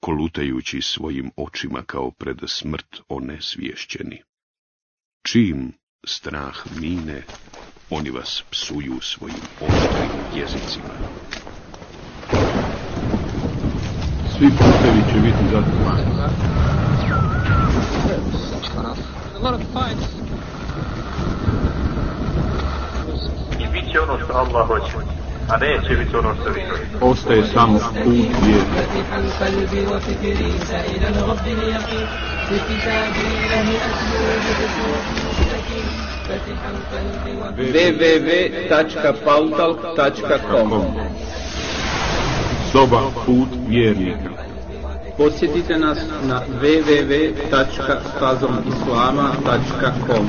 kolutajući svojim očima kao pred smrt onesvješćeni. Čim strah mine, oni vas psuju svojim oštrim jezicima. Svi putevi će biti zatvoreni. I bit će ono što Allah hoće, a neće biti ono što vi Ostaje samo put vjeri. www.pautalk.com Soba put vjernika Posjetite nas na www.fazomislama.com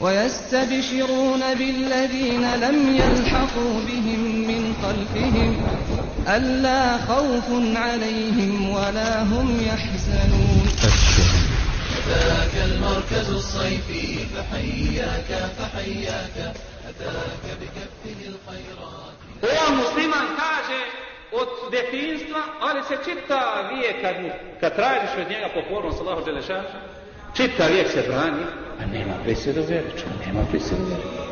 ويستبشرون بالذين لم يلحقوا بهم من خلفهم ألا خوف عليهم ولا هم يحزنون. ذاك المركز الصيفي فحياك فحياك أتاك بكفه الخيرات. On musliman kaže od detinstva, ali se čita vijek kad, mu, kad tražiš od njega pokornost Allahu Đelešanu, čita vijek se brani, a nema prisjedu vjeriča, nema prisjedu vjeriča.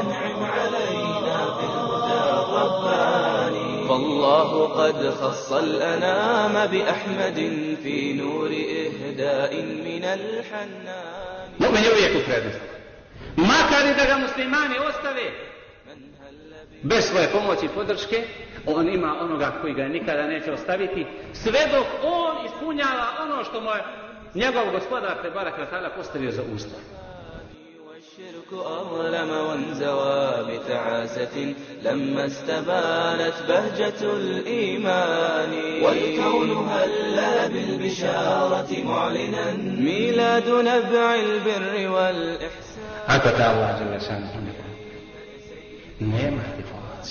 أنعم علينا بالهدى الرباني فالله قد خص الأنام بأحمد في نور إهداء من الحنان Mu'min je uvijek u prednosti. Makar i da ga muslimani ostave bez svoje pomoći i podrške, on ima onoga koji ga nikada neće ostaviti, sve dok on ispunjava ono što mu je njegov gospodar تبارك وتعالى na tala postavio za usta. أظلم وانزوى بتعاسة لما استبانت بهجة الإيمان. والكون هلا بالبشارة معلنا. ميلاد نبع البر والإحسان. أتى تعالى جل شأنه هناك نيمة تفاوات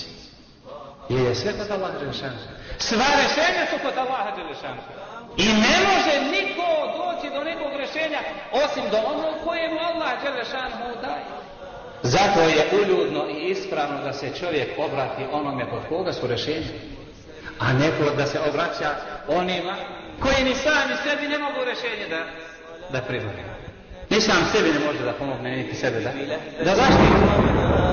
يا سيدة الله جل شأنه. سوى رشانة الله جل شأنه. I ne može niko doći do nekog rešenja osim do onog koje mu Allah Đelešanu daje. Zato je uljudno i ispravno da se čovjek obrati onome kod koga su rešenja. A neko da se obraća onima koji ni sami sebi ne mogu rešenje da, da pribore. Ni sam sebi ne može da pomogne, niti sebe da, da zaštiti.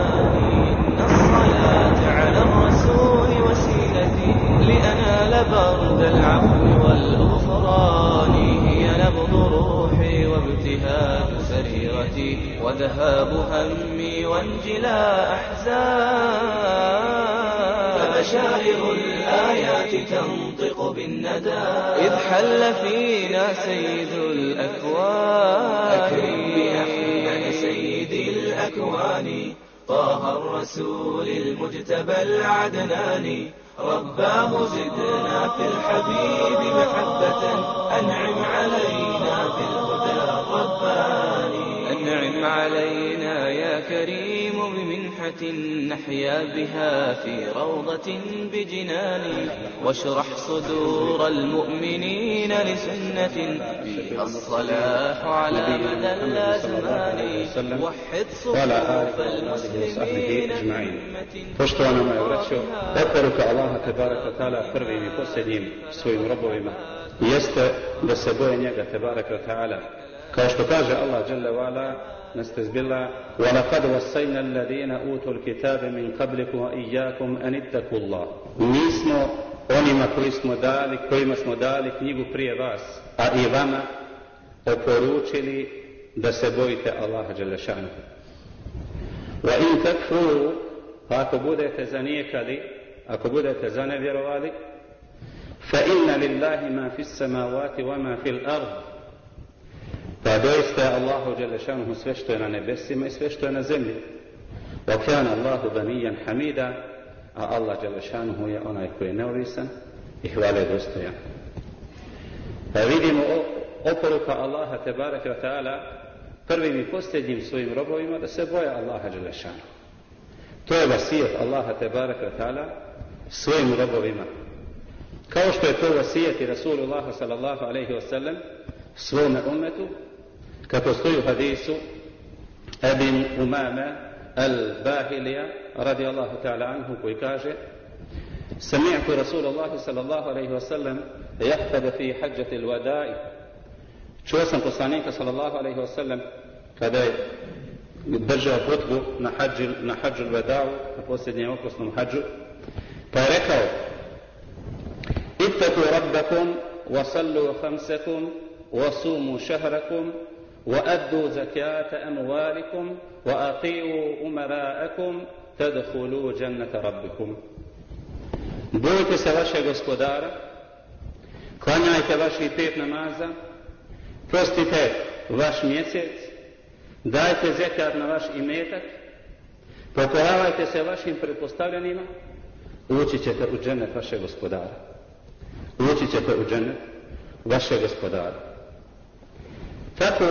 برد العفو والغفران هي نبض روحي وابتهاج سريرتي وذهاب همي وانجلاء أحزان فبشائر الآيات تنطق بالندى. إذ حل فينا سيد الأكوان. أكرم بأحمد سيد الأكوان. طه الرسول المجتبى العدناني. رباه زدنا في الحبيب محبة أنعم علينا بالهدى الرباني. أنعم علينا يا كريم. بمنحة نحيا بها في روضة بجنان واشرح صدور المؤمنين لسنة فيها الصلاح على مدى الأزمان وحد صفوف المسلمين Poštovana moja braćo, oporuka Allaha te baraka ta'ala prvim i posljednjim svojim robovima jeste da se boje njega te baraka ta'ala. Kao što kaže Allah dželle نستز بالله ولقد وصينا الذين أوتوا الكتاب من قبلكم وإياكم أن اتقوا الله. نسمع أنما كويسم ذلك كويما اسم ذلك نيجو بري باس أيضاما أقروتلي دسبويت الله جل شأنه وإن تكفروا فأكو بودي تزنيك لي أكو بودي تزنيك فإن لله ما في السماوات وما في الأرض Pa doista je Allahu Đelešanuhu sve što je na nebesima i sve što je na zemlji. Kana Allahu ganijan hamida, a Allah Đelešanuhu je onaj koji je neovisan i hvale dostojan. Pa vidimo oporuka Allaha te barake wa ta'ala prvim i posljednjim svojim robovima da se boja Allaha Đelešanuhu. To je vasijet Allaha te barake wa ta'ala svojim robovima. Kao što je to vasijet i Rasulullah sallallahu alaihi wa sallam svome umetu, u hadisu Ebin Umame al-Bahilija radijallahu ta'ala anhu koji kaže سمعت رسول الله صلى الله عليه وسلم يخطب في حجة الوداع Čuo sam poslanika sallallahu alaihi wasallam kada je držao hutbu na hađu, na hađu vedau, na posljednjem oprosnom hađu, pa je rekao Ittaku rabbakum wa sallu khamsakum wa sumu šahrakum وأدوا زكاة أموالكم وأطيعوا أمراءكم تدخلوا جنة ربكم Bojte se vašeg gospodara, klanjajte vaših pet namaza, prostite vaš mjesec, dajte zekat na vaš imetak, pokoravajte se vašim pretpostavljenima, ući ćete u džennet vašeg gospodara. Ući ćete u džennet vašeg gospodara. Tako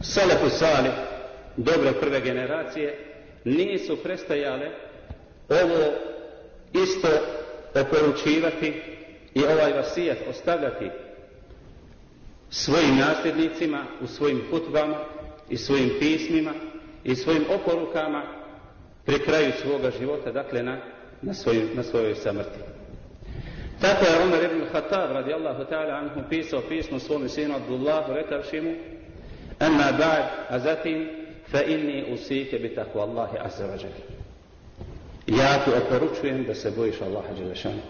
Selefu Sali, dobre prve generacije, nisu prestajale ovo isto oporučivati i ovaj vasijet ostavljati svojim nasljednicima u svojim hutbama i svojim pismima i svojim oporukama pri kraju svoga života, dakle na, na, svojim, na svojoj samrti. Tako je Omer ibn Khattab radijallahu ta'ala anhu pisao pismo svome sinu Abdullahu rekavši mu Amma ba'd, a zatim fa inni usike bi takvu Allahi azza wa Ja ti oporučujem da se bojiš Allaha Đelešanu.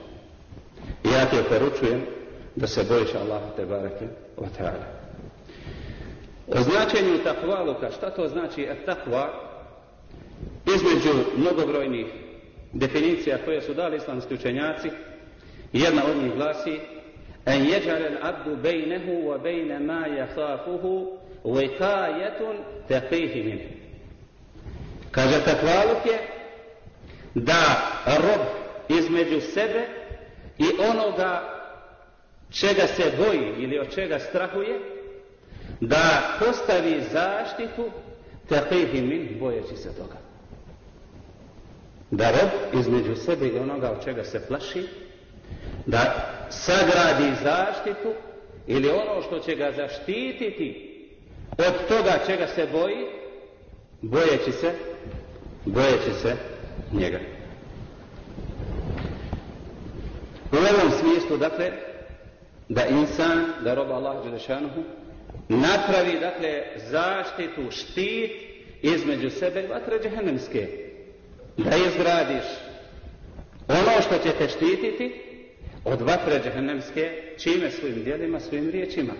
Ja ti oporučujem da se bojiš Allaha te barake wa ta'ala. O značenju takvaluka, šta to znači et takva? Između mnogobrojnih definicija koje su dali islamski učenjaci, jedna od njih glasi en jeđale l'abdu bejnehu wa bejne ma jahafuhu vikajetun teqihi min. Kaže takvaluk je da rob između sebe i onoga čega se boji ili od čega strahuje, da postavi zaštitu teqihi min bojeći se toga. Da rob između sebe i onoga od čega se plaši, da sagradi zaštitu ili ono što će ga zaštititi od toga čega se boji, bojeći se, bojeći se njega. U ovom smislu, dakle, da insan, da roba Allah Đelešanuhu, napravi, dakle, zaštitu, štit između sebe i vatre džehennemske. Da izgradiš ono što će te štititi od vatre džehennemske, čime svojim djelima, svojim riječima.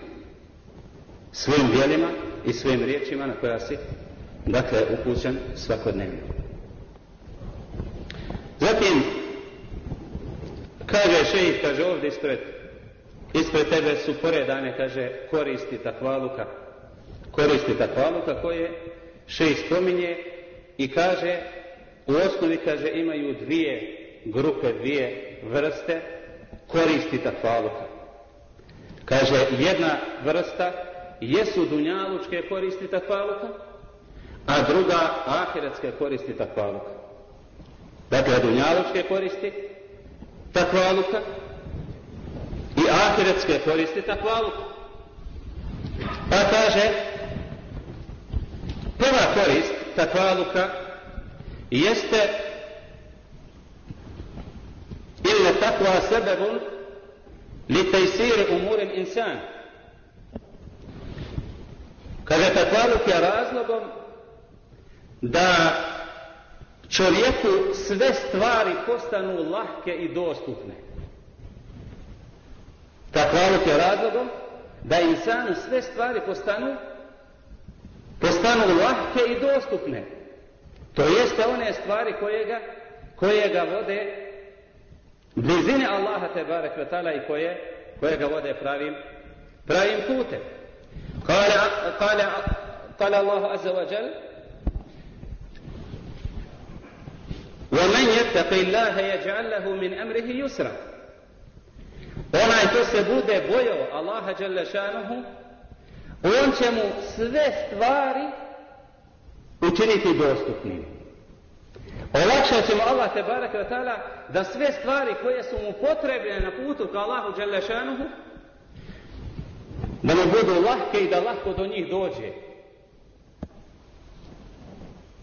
Svojim djelima i svojim riječima na koja si, dakle, upućen svakodnevno. Zatim, kaže šejih, kaže ovdje ispred, ispred tebe su poredane, kaže, koristi takvaluka. Koristi takvaluka koje šejih spominje i kaže, u osnovi, kaže, imaju dvije grupe, dvije vrste koristi takvaluka. Kaže, jedna vrsta jesu dunjalučke koristi takvaluka, a druga ahiretske koristi takvaluka. Dakle, dunjalučke koristi takvaluka i ahiretske koristi takvaluka. Pa kaže, prva korist takvaluka jeste takva sebebun li tejsir umurin insan. Kaže, takvaluk je razlogom da čovjeku sve stvari postanu lahke i dostupne. Takvaluk je razlogom da insanu sve stvari postanu postanu lahke i dostupne. To jeste one stvari koje ga, koje ga vode blizine Allaha te barek i koje, koje ga vode pravim, pravim putem. Kale, kale, kale Allah azza wa jal, ومن يتق الله يجعل له من أمره يسرا onaj ko se bude bojao Allaha Đalešanuhu, on će mu sve stvari učiniti dostupnim. Olakšat ćemo Allah te barak da sve stvari koje su mu potrebne na putu ka Allahu Đalešanuhu, da mu budu lahke i da lahko do njih dođe.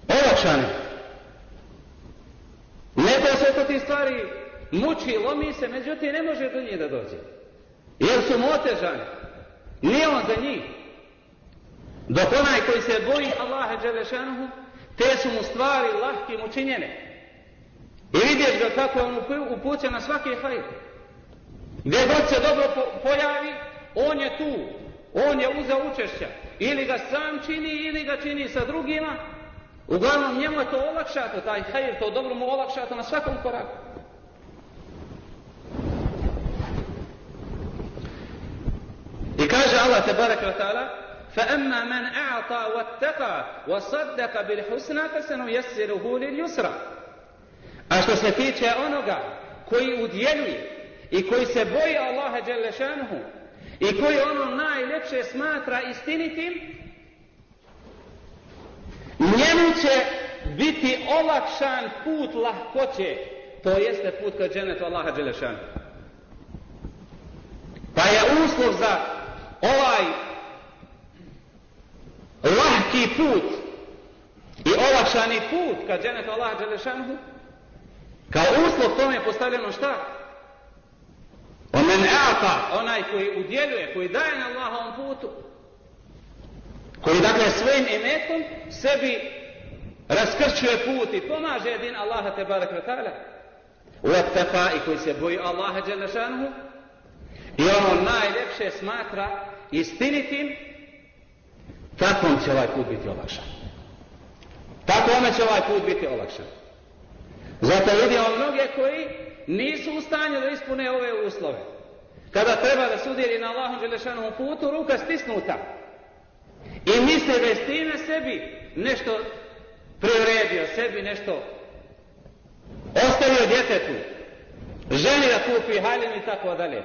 Olakšane. Neko se to ti stvari muči, lomi se, međutim ne može do njih da dođe. Jer su mu otežani. Nije on za njih. Dok onaj koji se boji Allaha Đelešanuhu, te su mu stvari lahkim učinjene. I vidjeti ga kako on upućen na svaki hajr. Gdje god se dobro pojavi, on je tu. On je uzeo učešća. Ili ga sam čini, ili ga čini sa drugima. Uglavnom njemu je to olakšato, taj hajr, to dobro mu olakšato na svakom koraku. I kaže Allah te barek فأما من أعطى واتقى وصدق بالحسنى فسنيسره لليسرى A što se tiče onoga koji udjeljuje i koji se boji Allaha Đelešanuhu i koji ono najljepše smatra istinitim, njemu će biti olakšan put lahkoće, to jeste put ka dženetu Allaha Đelešanuhu. Pa je uslov za ovaj lahki put. I olakšani put ka dženetu Allaha Đelešanuhu, kao uslov tome je postavljeno šta? Omen eata, onaj koji udjeljuje, koji daje na Allahovom putu, koji dakle svojim imetom sebi raskrčuje put i pomaže jedin Allaha te barek ta'ala, i koji se boji Allaha Đelešanuhu. I ono najljepše smatra istinitim, takvom će ovaj put biti olakšan. Takvome će ovaj put biti olakšan. Zato vidimo mnoge koji nisu u stanju da ispune ove uslove. Kada treba da sudjeli na Allahom Đelešanovom putu, ruka stisnuta. I misle da je s time sebi nešto priredio, sebi nešto ostavio djetetu, ženi da kupi haljinu i tako dalje.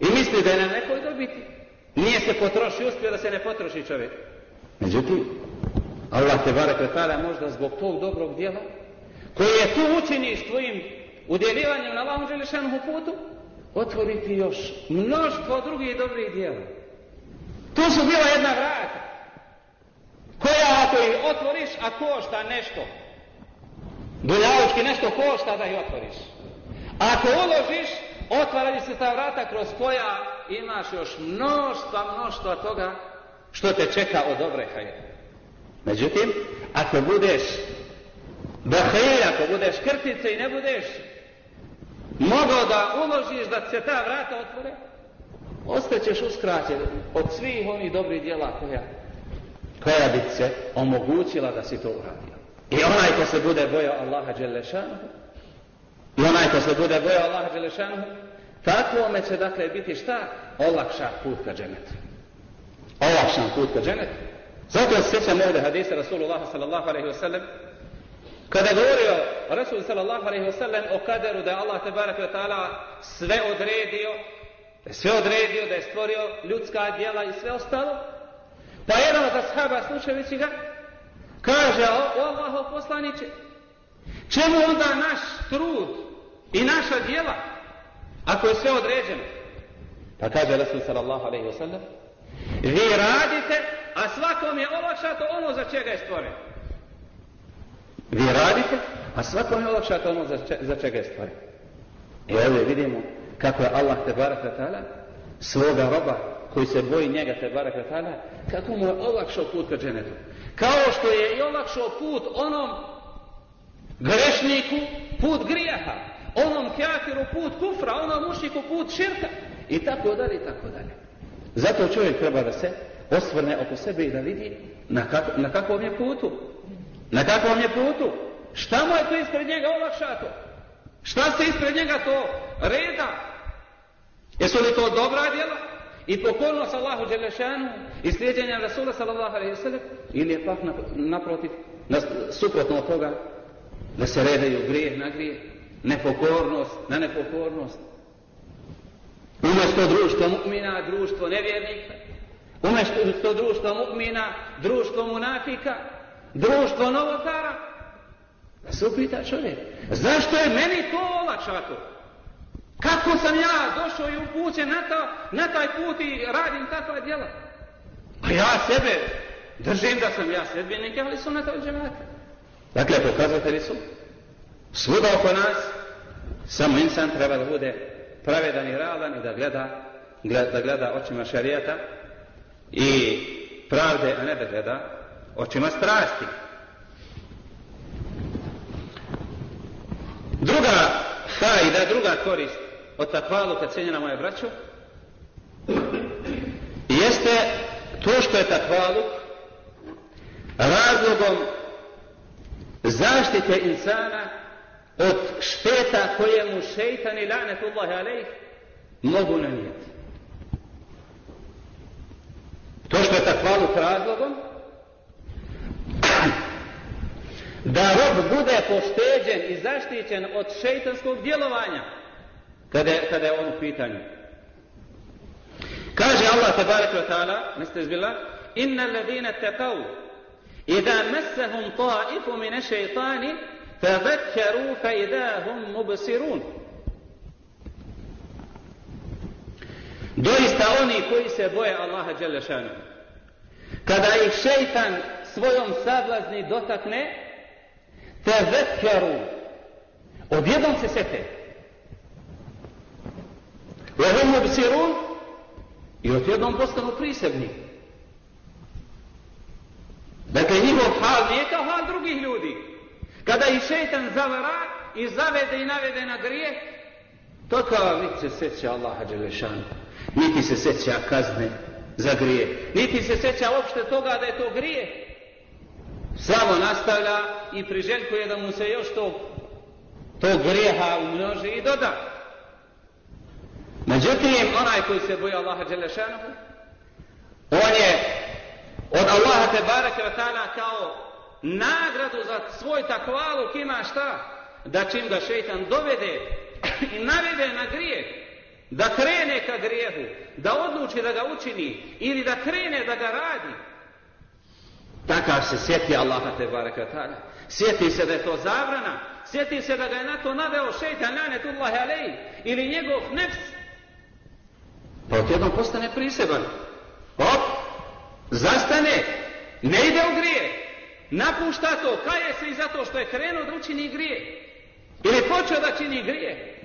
I misli da je na nekoj dobiti. Nije se potroši, uspio da se ne potroši čovjek. Međutim, Allah te barek možda zbog tog dobrog djela koji je tu učiniš tvojim udjelivanjem na Allahom Želešanom putu, otvoriti još mnoštvo drugih dobrih djela. Tu su bila jedna vrata, koja ako ih otvoriš, a košta nešto, dunjavučki nešto košta da ih otvoriš. Ako uložiš, otvara se ta vrata kroz koja imaš još mnoštva, mnoštva toga što te čeka od dobre hajde. Međutim, ako budeš Bahir, ako budeš krtice i ne budeš mogao da uložiš da se ta vrata otvore, ostaćeš uskraćen od svih onih dobrih djela koja, koja bi se omogućila da si to uradio. I onaj ko se bude bojao Allaha Đelešanu, i onaj ko se bude bojao Allaha Đelešanu, takvome će dakle biti šta? Olakšan put ka dženetu. Olakšan put ka dženetu. Zato se sjećam ovdje hadisa Rasulullah sallallahu alaihi wa sallam, kada je govorio Rasul sallallahu alaihi wasallam o kaderu da je Allah tebarak wa ta'ala sve odredio, da je sve odredio, da je stvorio ljudska djela i sve ostalo, pa jedan od ashaba slušajući ga kaže o, o Allahov poslaniće, čemu onda naš trud i naša djela ako je sve određeno? Pa kaže Rasul sallallahu alaihi wasallam, vi radite, a svakom je olakšato ono za čega je stvoren. Vi radite, a svako je olakšate ono za, za čega je stvoren. I ovdje vidimo kako je Allah te ta'ala svoga roba koji se boji njega te ta'ala kako mu je olakšao put ka dženetu. Kao što je i olakšao put onom grešniku put grijaha, onom kjafiru put kufra, onom mušiku put širka i tako dalje i tako dalje. Zato čovjek treba da se osvrne oko sebe i da vidi na, kako, na kakvom je putu. Na kakvom je putu? Šta mu je to ispred njega olakšato? Šta se ispred njega to reda? Jesu li to dobra djela? I pokornost Allahu Đelešanu i slijedjenja Rasula sallallahu alaihi sallam ili je pak naprotiv, na, suprotno od toga da se redaju grijeh na grijeh, nepokornost na nepokornost. Umjesto društva mu'mina, društvo nevjernika. Umjesto društva mu'mina, društvo munafika. Društvo novotara. Da se upita čovjek, zašto je meni to olakšato? Kako sam ja došao i upućen na, ta, na taj put i radim takva djela? A ja sebe držim da sam ja sedbenik, ali su na to džemata. Dakle, pokazatelji su svuda oko nas, samo insan treba da bude pravedan i realan i da gleda, da gleda očima šarijata i pravde, a ne da gleda očima strasti. Druga fajda, druga korist od takvalu kad cijenjena moje braćo, jeste to što je takvalu razlogom zaštite insana od šteta koje mu šeitan i lanetullahi alejh mogu nanijeti. To što je takvalu razlogom da rob bude pošteđen i zaštićen od šeitanskog djelovanja kada je, kada je on u pitanju. Kaže Allah tabaraka wa ta'ala, niste zbila, inna alladhina taqaw idha massahum ta'ifu min ash-shaytani fadhakkaru fa idha hum mubsirun. Doista oni koji se boje Allaha dželle šanu. Kada ih šejtan svojom sablazni dotakne, tezekkeru. Odjednom se sete. Vehum mubsirun i odjednom postanu prisebni. Dakle, njihov hal nije kao hal drugih ljudi. Kada ih šeitan zavara i zavede i navede na grijeh, to kao niti se seća Allaha Đelešanu, niti se seća kazne za grije, niti se seća uopšte toga da je to grije. Samo nastavlja i priželjkuje da mu se još to, to grijeha umnoži i doda. Međutim, onaj koji se boji Allaha Đelešanu, on je od Allaha te ta'ala kao nagradu za svoj takvaluk ima šta? Da čim ga šeitan dovede i navede na grijeh, da krene ka grijehu, da odluči da ga učini ili da krene da ga radi, takav se sjeti Allaha te ta'ala. Sjeti se da je to zabrana, sjeti se da ga je na to naveo šeitan lanetullahi alej ili njegov nefs. Pa odjednom postane priseban. Hop, zastane, ne ide u grije, napušta to, kaje se i zato što je krenuo da učini grije. Ili počeo da čini grije.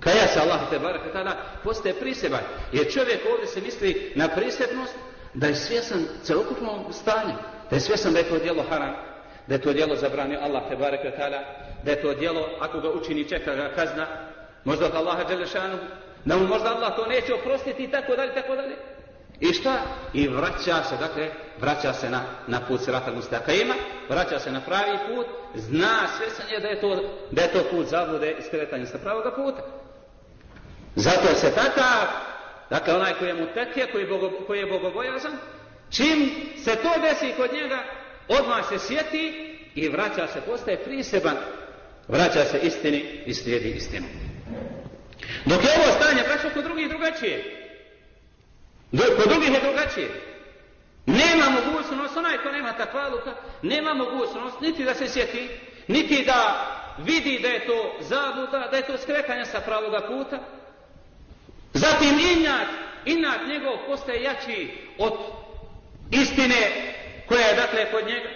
Kaja se Allah te baraka tada postaje priseban. Jer čovjek ovdje se misli na prisebnost da je svjesan celokupnom stanju. Da je svjesan da je to djelo haram. Da je to djelo zabranio Allah te baraka tada. Da je to djelo ako ga učini čeka ga kazna. Možda od Allaha Đelešanu. Da mu možda Allah to neće oprostiti i tako dalje, tako dalje. I šta? I vraća se, dakle, vraća se na, na put sirata mustaqima, vraća se na pravi put, zna svjesan je da je to, da je to put zablude i skretanje sa pravoga puta. Zato se takav, dakle onaj koji je mu tekije, koji, bogo, koji je bogobojazan, čim se to desi kod njega, odmah se sjeti i vraća se, postaje priseban, vraća se istini i slijedi istinu. Dok je ovo stanje, braćo, kod drugih drugačije. Kod drugih je drugačije. Nema mogućnost, onaj ko nema takvaluka, nema mogućnost niti da se sjeti, niti da vidi da je to zabluda, da je to skretanje sa pravoga puta, Zatim injak, injak njegov postaje jači od istine koja je dakle kod njega.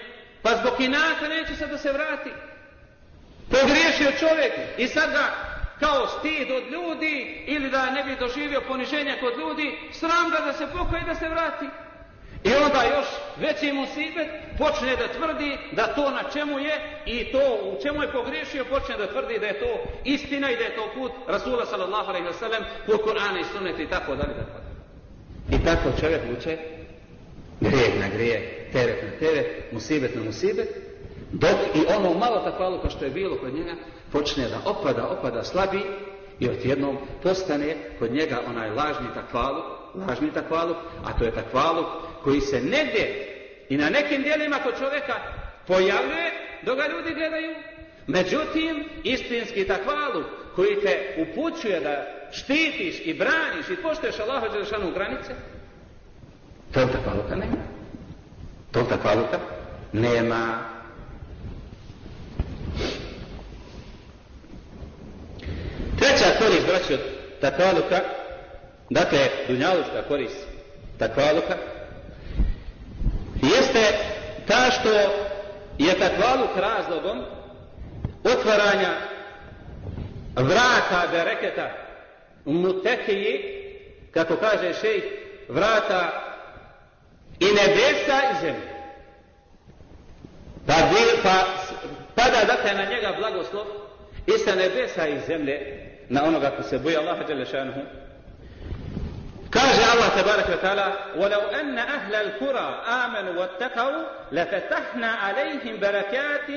Pa zbog inaka neće se da se vrati. Pogriješio čovjek i sad ga kao stid od ljudi ili da ne bi doživio poniženja kod ljudi, sram ga da se pokaje da se vrati. I onda još veći musibet počne da tvrdi da to na čemu je i to u čemu je pogriješio počne da tvrdi da je to istina i da je to put Rasula sallallahu alaihi wa sallam put Kur'ana i sunneta i tako dalje. I tako čovjek uče grijeh na grijeh, teret na teret, musibet na musibet, Dok i ono malo takvaluka što je bilo kod njega počne da opada, opada, slabi i odjednom postane kod njega onaj lažni takvaluk, lažni takvaluk, a to je takvaluk koji se negdje i na nekim dijelima kod čovjeka pojavljuje dok ga ljudi gledaju. Međutim, istinski takvaluk koji te upućuje da štitiš i braniš i poštuješ Allaha Đelešanu granice, tog takvaluka nema. Tog takvaluka nema. Treća korist, braći, takvaluka, dakle, dunjalučka korist takvaluka, jeste ta što je takvaluk razlogom otvaranja vrata bereketa mutekiji, kako kaže šejh, vrata i nebesa i zemlje. Pa, pa pada dakle na njega blagoslov i sa nebesa i zemlje na onoga ko se boji Allaha Đelešanuhu. Kaže Allah tabaraka wa ta'ala وَلَوْ أَنَّ أَهْلَ الْكُرَى آمَنُوا وَاتَّقَوْا لَفَتَحْنَا عَلَيْهِمْ بَرَكَاتٍ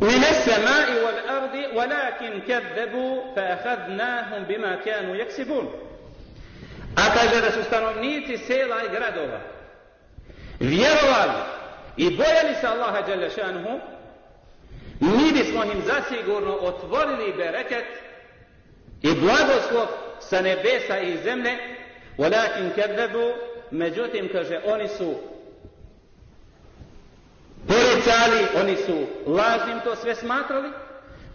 من السماء والأرض ولكن كذبوا فأخذناهم بما كانوا يكسبون A kaže da su stanovnici sela i gradova vjerovali i bojali se Allaha Đalešanhu, mi bismo im zasigurno otvorili bereket i blagoslov sa nebesa i zemlje, walakin kadzabu, međutim kaže oni su poricali, oni su lažnim to sve smatrali,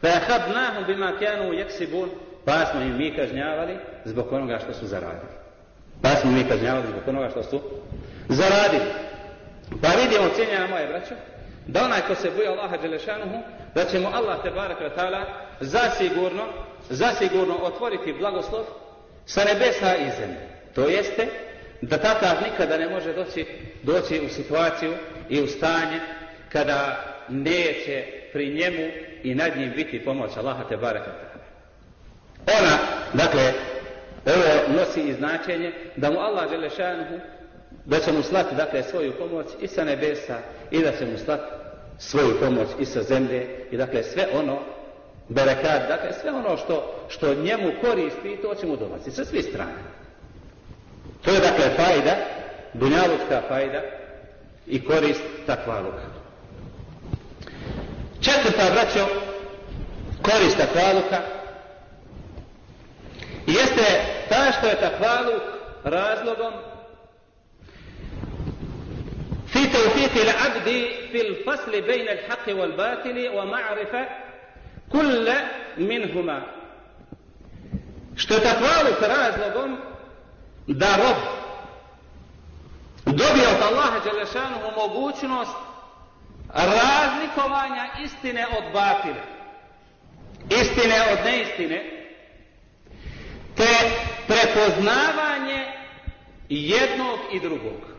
fa akhadnahum bima kanu yaksibun, pa smo im mi kažnjavali zbog onoga što su zaradili. Pa smo mi kažnjavali zbog onoga što su zaradili. Pa vidimo, cijenjena moje braćo, da onaj ko se boja Allaha Đelešanuhu, da će mu Allah te barak zasigurno, zasigurno otvoriti blagoslov sa nebesa i zemlje. To jeste da takav nikada ne može doći, doći u situaciju i u stanje kada neće pri njemu i nad njim biti pomoć Allaha te barak ta'ala. Ona, dakle, ovo nosi i značenje da mu Allah Đelešanuhu da će mu slati dakle svoju pomoć i sa nebesa i da će mu slati svoju pomoć i sa zemlje i dakle sve ono berekat, dakle sve ono što, što njemu koristi to će mu sa svih strana. To je dakle fajda, dunjalučka fajda i korist takvaluka. Četvrta braćo, korist takvaluka jeste ta što je takvaluk razlogom في توفيق العبد في الفصل بين الحق والباطل ومعرفة كل منهما što je takvaluk razlogom da rob dobije od Allaha Đelešanu mogućnost razlikovanja istine od batile, istine od neistine, te prepoznavanje jednog i drugog.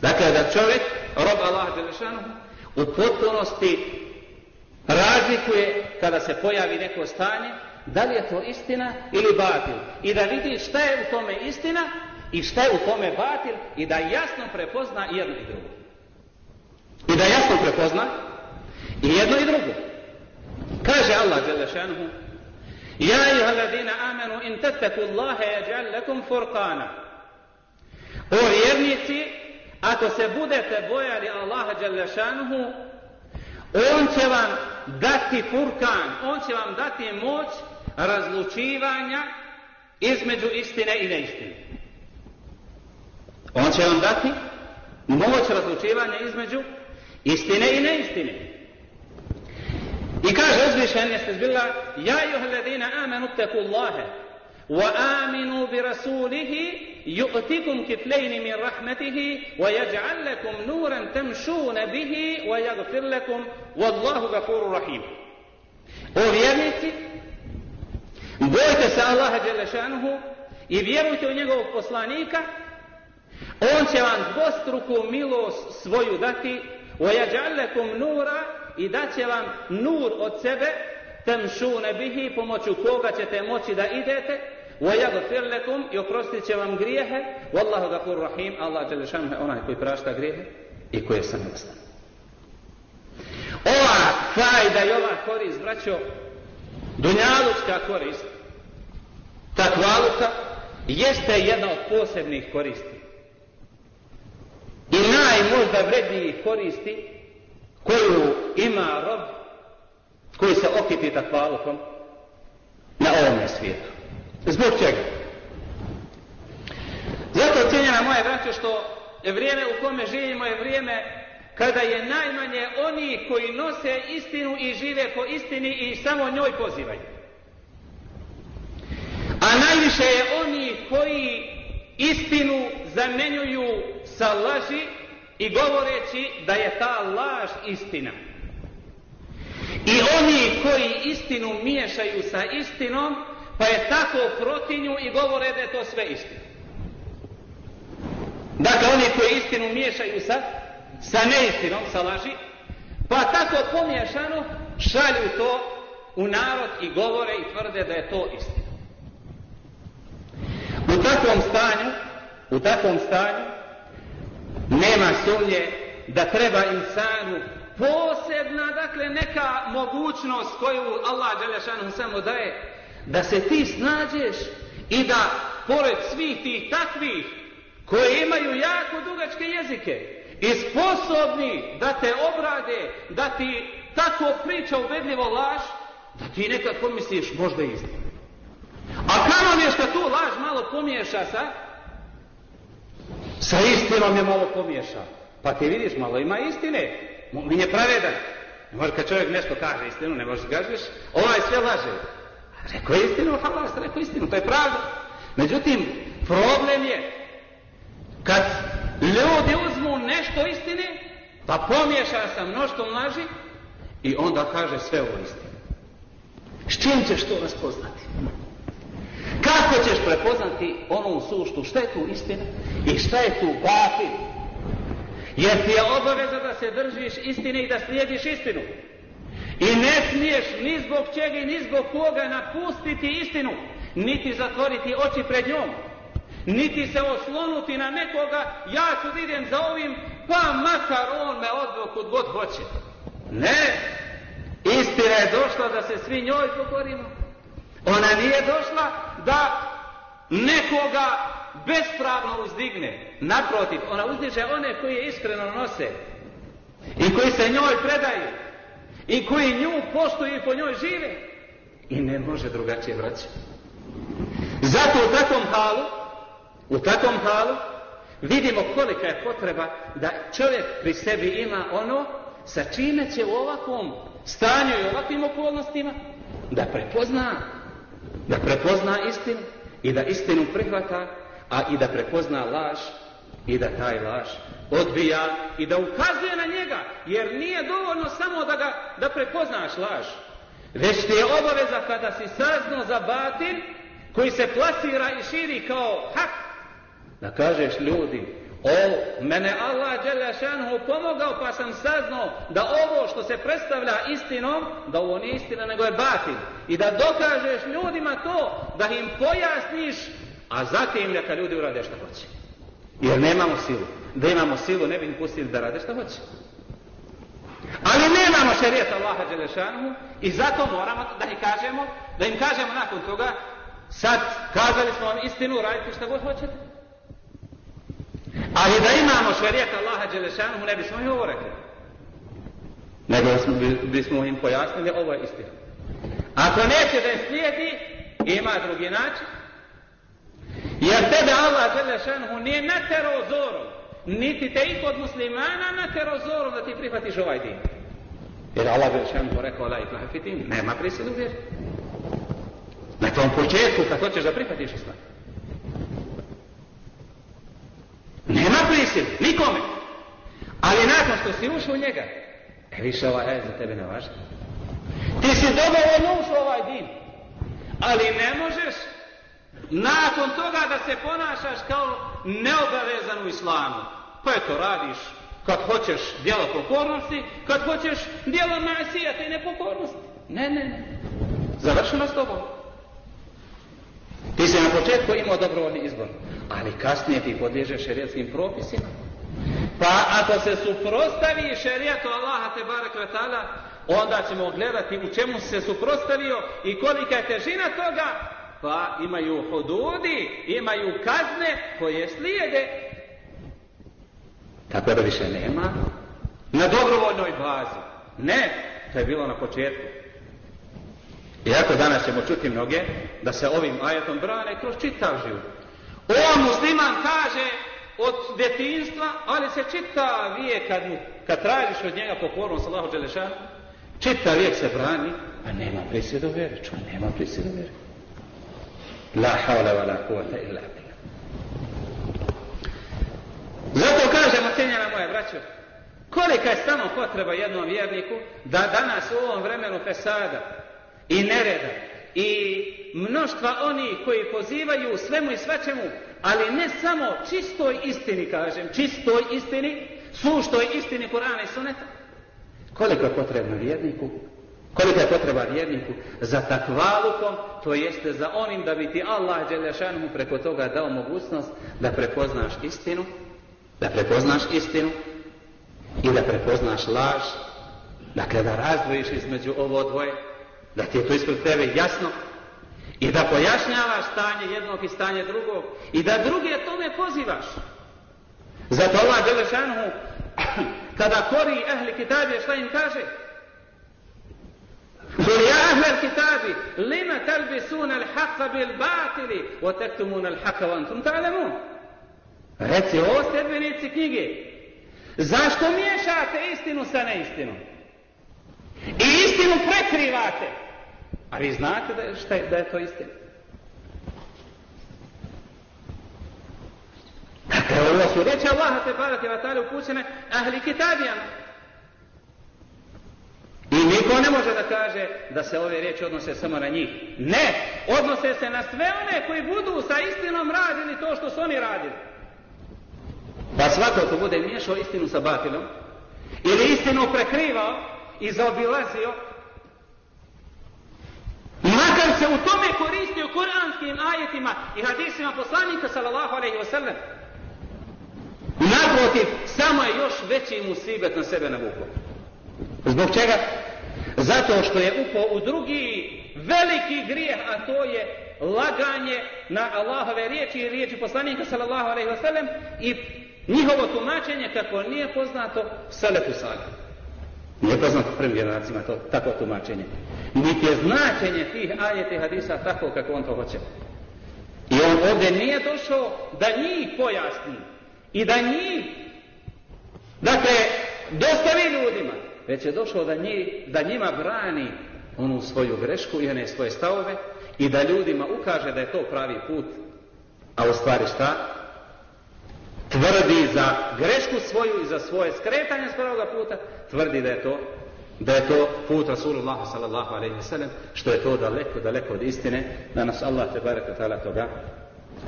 Dakle, da čovjek, rob Allah Đelešanu, u potpunosti razlikuje kada se pojavi neko stanje, da li je to istina ili batil. I da vidi šta je u tome istina i šta je u tome batil i da jasno prepozna jedno i drugo. I da jasno prepozna i jedno i drugo. Kaže Allah Đelešanu, Ja ayuha alladina amanu in tattaku Allahe yaj'al lakum furqana. O vjernici, ako se budete bojali Allaha Đalešanuhu, on će vam dati furkan, on će vam dati moć razlučivanja između istine i neistine. On će vam dati moć razlučivanja između istine i neistine. I kaže uzvišen jeste zbila, Ja juha ladina amenu teku Allahe, wa aminu bi rasulihi, يؤتكم كفلين من رحمته ويجعل لكم نورا تمشون به ويغفر لكم والله غفور رحيم O vjernici, bojte se Allaha Đelešanuhu i vjerujte u njegovog poslanika, on će vam dvostruku milost svoju dati, وَيَجَعَلَّكُمْ nura i daće vam nur od sebe, temšune bihi, pomoću koga ćete moći da idete, وَيَغْفِرْ لَكُمْ i oprostit će vam grijehe وَاللَّهُ غَفُرُ رَحِيمُ Allah Đelešanu je onaj koji prašta grijehe i koji je samilostan. fajda i ova korist, braćo, dunjalučka korist, takvaluka, jeste jedna od posebnih koristi. I najmožda vrednijih koristi koju ima rob koji se okiti takvalukom na ovome svijetu. Zbog čega? Zato cijenjena moje braćo što je vrijeme u kome živimo je vrijeme kada je najmanje oni koji nose istinu i žive po istini i samo njoj pozivaju. A najviše je oni koji istinu zamenjuju sa laži i govoreći da je ta laž istina. I oni koji istinu miješaju sa istinom, pa je tako protinju i govore da je to sve istina. Dakle, oni koji istinu miješaju sa, sa neistinom, sa laži, pa tako pomiješano šalju to u narod i govore i tvrde da je to istina. U takvom stanju, u takvom stanju, nema sumnje da treba insanu posebna, dakle, neka mogućnost koju Allah Đelešanu samo daje, da se ti snađeš i da, pored svih tih takvih, koji imaju jako dugačke jezike i sposobni da te obrade, da ti tako priča ubedljivo laž, da ti nekako misliš možda istina. A kamo je što tu laž malo pomiješa sa sa istinom je malo pomiješa. Pa ti vidiš, malo ima istine. Mu'min je pravedan. Ne može kad čovjek nešto kaže istinu, ne možeš kažeš, ovaj sve laže. Rekao je istinu, Allah rekao istinu, to je pravda. Međutim, problem je kad ljudi uzmu nešto istine, pa pomiješa sa mnoštvom laži i onda kaže sve ovo istine. S čim ćeš to raspoznati? Kako ćeš prepoznati onu suštu? Šta je tu istina i šta je tu batil? Jer ti je obaveza da se držiš istine i da slijediš istinu. I ne smiješ ni zbog čega i ni zbog koga napustiti istinu, niti zatvoriti oči pred njom, niti se oslonuti na nekoga, ja ću da idem za ovim, pa makar on me odveo kod god hoće. Ne, istina je došla da se svi njoj pokorimo. Ona nije došla da nekoga bespravno uzdigne. Naprotiv, ona uzdiže one koji je iskreno nose i koji se njoj predaju i koji nju poštuju i po njoj žive. I ne može drugačije vraćati. Zato u takvom halu, u takvom halu, vidimo kolika je potreba da čovjek pri sebi ima ono sa čime će u ovakvom stanju i ovakvim okolnostima da prepozna da prepozna istinu i da istinu prihvata, a i da prepozna laž i da taj laž odbija i da ukazuje na njega, jer nije dovoljno samo da, ga, da prepoznaš laž, već ti je obaveza kada si saznao za batil koji se plasira i širi kao hak, da kažeš ljudi, o, mene Allah Đelešanhu pomogao pa sam saznao da ovo što se predstavlja istinom, da ovo nije istina nego je batil. I da dokažeš ljudima to, da im pojasniš, a zatim neka ljudi urade što hoće. Jer nemamo silu. Da imamo silu ne bi im pustili da rade što hoće. Ali nemamo šerijeta Allaha Đelešanhu i zato moramo da im kažemo, da im kažemo nakon toga, sad kazali smo vam istinu, radite što god hoćete. Ali da imamo šarijet Allaha Đelešanu, ne bismo im ovo rekli. Nego bismo im pojasnili ovo je istina. Ako neće da je slijedi, ima drugi način. Jer tebe Allah Đelešanu nije natero zorom, niti te i kod muslimana natero zorom da ti prihvatiš ovaj din. Jer Allah Đelešanu rekao, la ikraha fitin, nema prisilu vjeri. Na tom početku, kad hoćeš da prihvatiš islam. Nema prisil, nikome. Ali nakon što si ušao u njega, e više ovaj ajet za tebe ne važi. Ti si dovoljno ušao ovaj din. Ali ne možeš nakon toga da se ponašaš kao neobavezan u islamu. Pa eto, radiš kad hoćeš djela pokornosti, kad hoćeš djela masijata i nepokornosti. Ne, ne, ne. Završeno s tobom. Ti si na početku imao dobrovoljni izbor, ali kasnije ti podliježeš šerijetskim propisima. Pa ako se suprostavi šerijetu Allaha te barek onda ćemo gledati u čemu se suprostavio i kolika je težina toga, pa imaju hududi, imaju kazne koje slijede. Tako da više nema na dobrovoljnoj bazi. Ne, to je bilo na početku. Iako danas ćemo čuti mnoge da se ovim ajetom brane kroz čitav život. On musliman kaže od djetinstva, ali se čita vijek kad, mu, kad tražiš od njega pokornost Allahu Đelešanu, čita vijek se brani, a nema čuj, nema prisjedu vjeri. La hawla wa la kuvata illa. Zato kažemo, cijenjena moja braćo, kolika je samo potreba jednom vjerniku da danas u ovom vremenu pesada i nereda i mnoštva oni koji pozivaju svemu i svačemu, ali ne samo čistoj istini, kažem, čistoj istini, suštoj istini Kur'ana i Suneta. Koliko je potrebno vjerniku? Koliko je potreba vjerniku za takvalukom, to jeste za onim da bi ti Allah Đelešanu preko toga dao mogućnost da prepoznaš istinu, da prepoznaš istinu i da prepoznaš laž, dakle da razdvojiš između ovo dvoje, da ti je to ispred tebe jasno i da pojašnjavaš stanje jednog i stanje drugog i da druge tome pozivaš. Zato Allah Đelešanu kada kori ehli kitabije šta im kaže? قل يا أهل الكتاب لم تلبسون الحق بالباطل وتكتمون الحق وأنتم تعلمون Reci, o stedbenici knjige, zašto miješate istinu sa neistinom? I istinu prekrivate. A vi znate da je, šta je, da je to istina. Dakle, ovo su reći Allaha te barake vatale upućene ahli kitabijama. I niko ne može da kaže da se ove riječi odnose samo na njih. Ne, odnose se na sve one koji budu sa istinom radili to što su oni radili. Pa svako ko bude miješao istinu sa batilom, ili istinu prekrivao i zaobilazio, makar se u tome koristio kuranskim ajetima i hadisima poslanika sallallahu alaihi wasallam, naprotiv, samo je još veći musibet na sebe navukao. Zbog čega? Zato što je upao u drugi veliki grijeh, a to je laganje na Allahove riječi i riječi poslanika sallallahu alaihi wasallam i njihovo tumačenje kako nije poznato Selefu Salih. Nije poznato prvim generacijama to, tako tumačenje. Niti je značenje tih ajeti hadisa tako kako on to hoće. I on ovdje nije došao da njih pojasni i da njih dakle dostavi ljudima već je došao da, njih, da njima brani onu svoju grešku i one svoje stavove i da ljudima ukaže da je to pravi put a u stvari šta? tvrdi za grešku svoju i za svoje skretanje s pravoga puta tvrdi da je to da je to put Rasulullah sallallahu alaihi wa što je to daleko, daleko od istine da nas Allah te barek ta'ala toga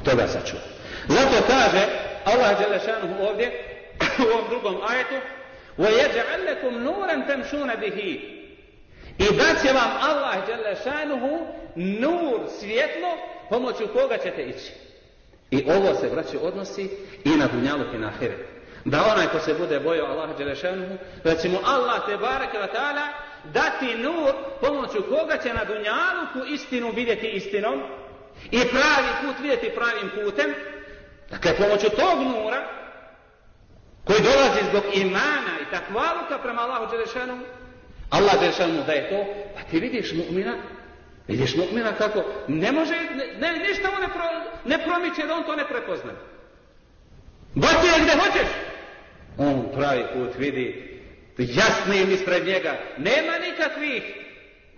toga sačuva zato kaže Allah Đelešanuhu ovdje u ovom drugom ajetu وَيَجْعَلْ لَكُمْ نُورًا تَمْشُونَ بِهِ I da će vam Allah Đelešanuhu nur, svjetlo, pomoću koga ćete ići. I ovo se, braći, odnosi i na dunjaluk i na ahiret. Da onaj ko se bude bojao Allah Đelešanuhu, da će mu Allah te barake wa ta'ala dati nur pomoću koga će na dunjaluku istinu vidjeti istinom i pravi put vidjeti pravim putem. Dakle, pomoću tog nura koji dolazi zbog imana i takvaluka prema Allahu Đelešanu, Allah Đelešanu da je to, pa ti vidiš mu'mina, vidiš mu'mina kako, ne može, ne, ništa mu ne, pro, ne promiče da on to ne prepozna. Baci je gdje hoćeš. On pravi put vidi, jasnim ispred njega, nema nikakvih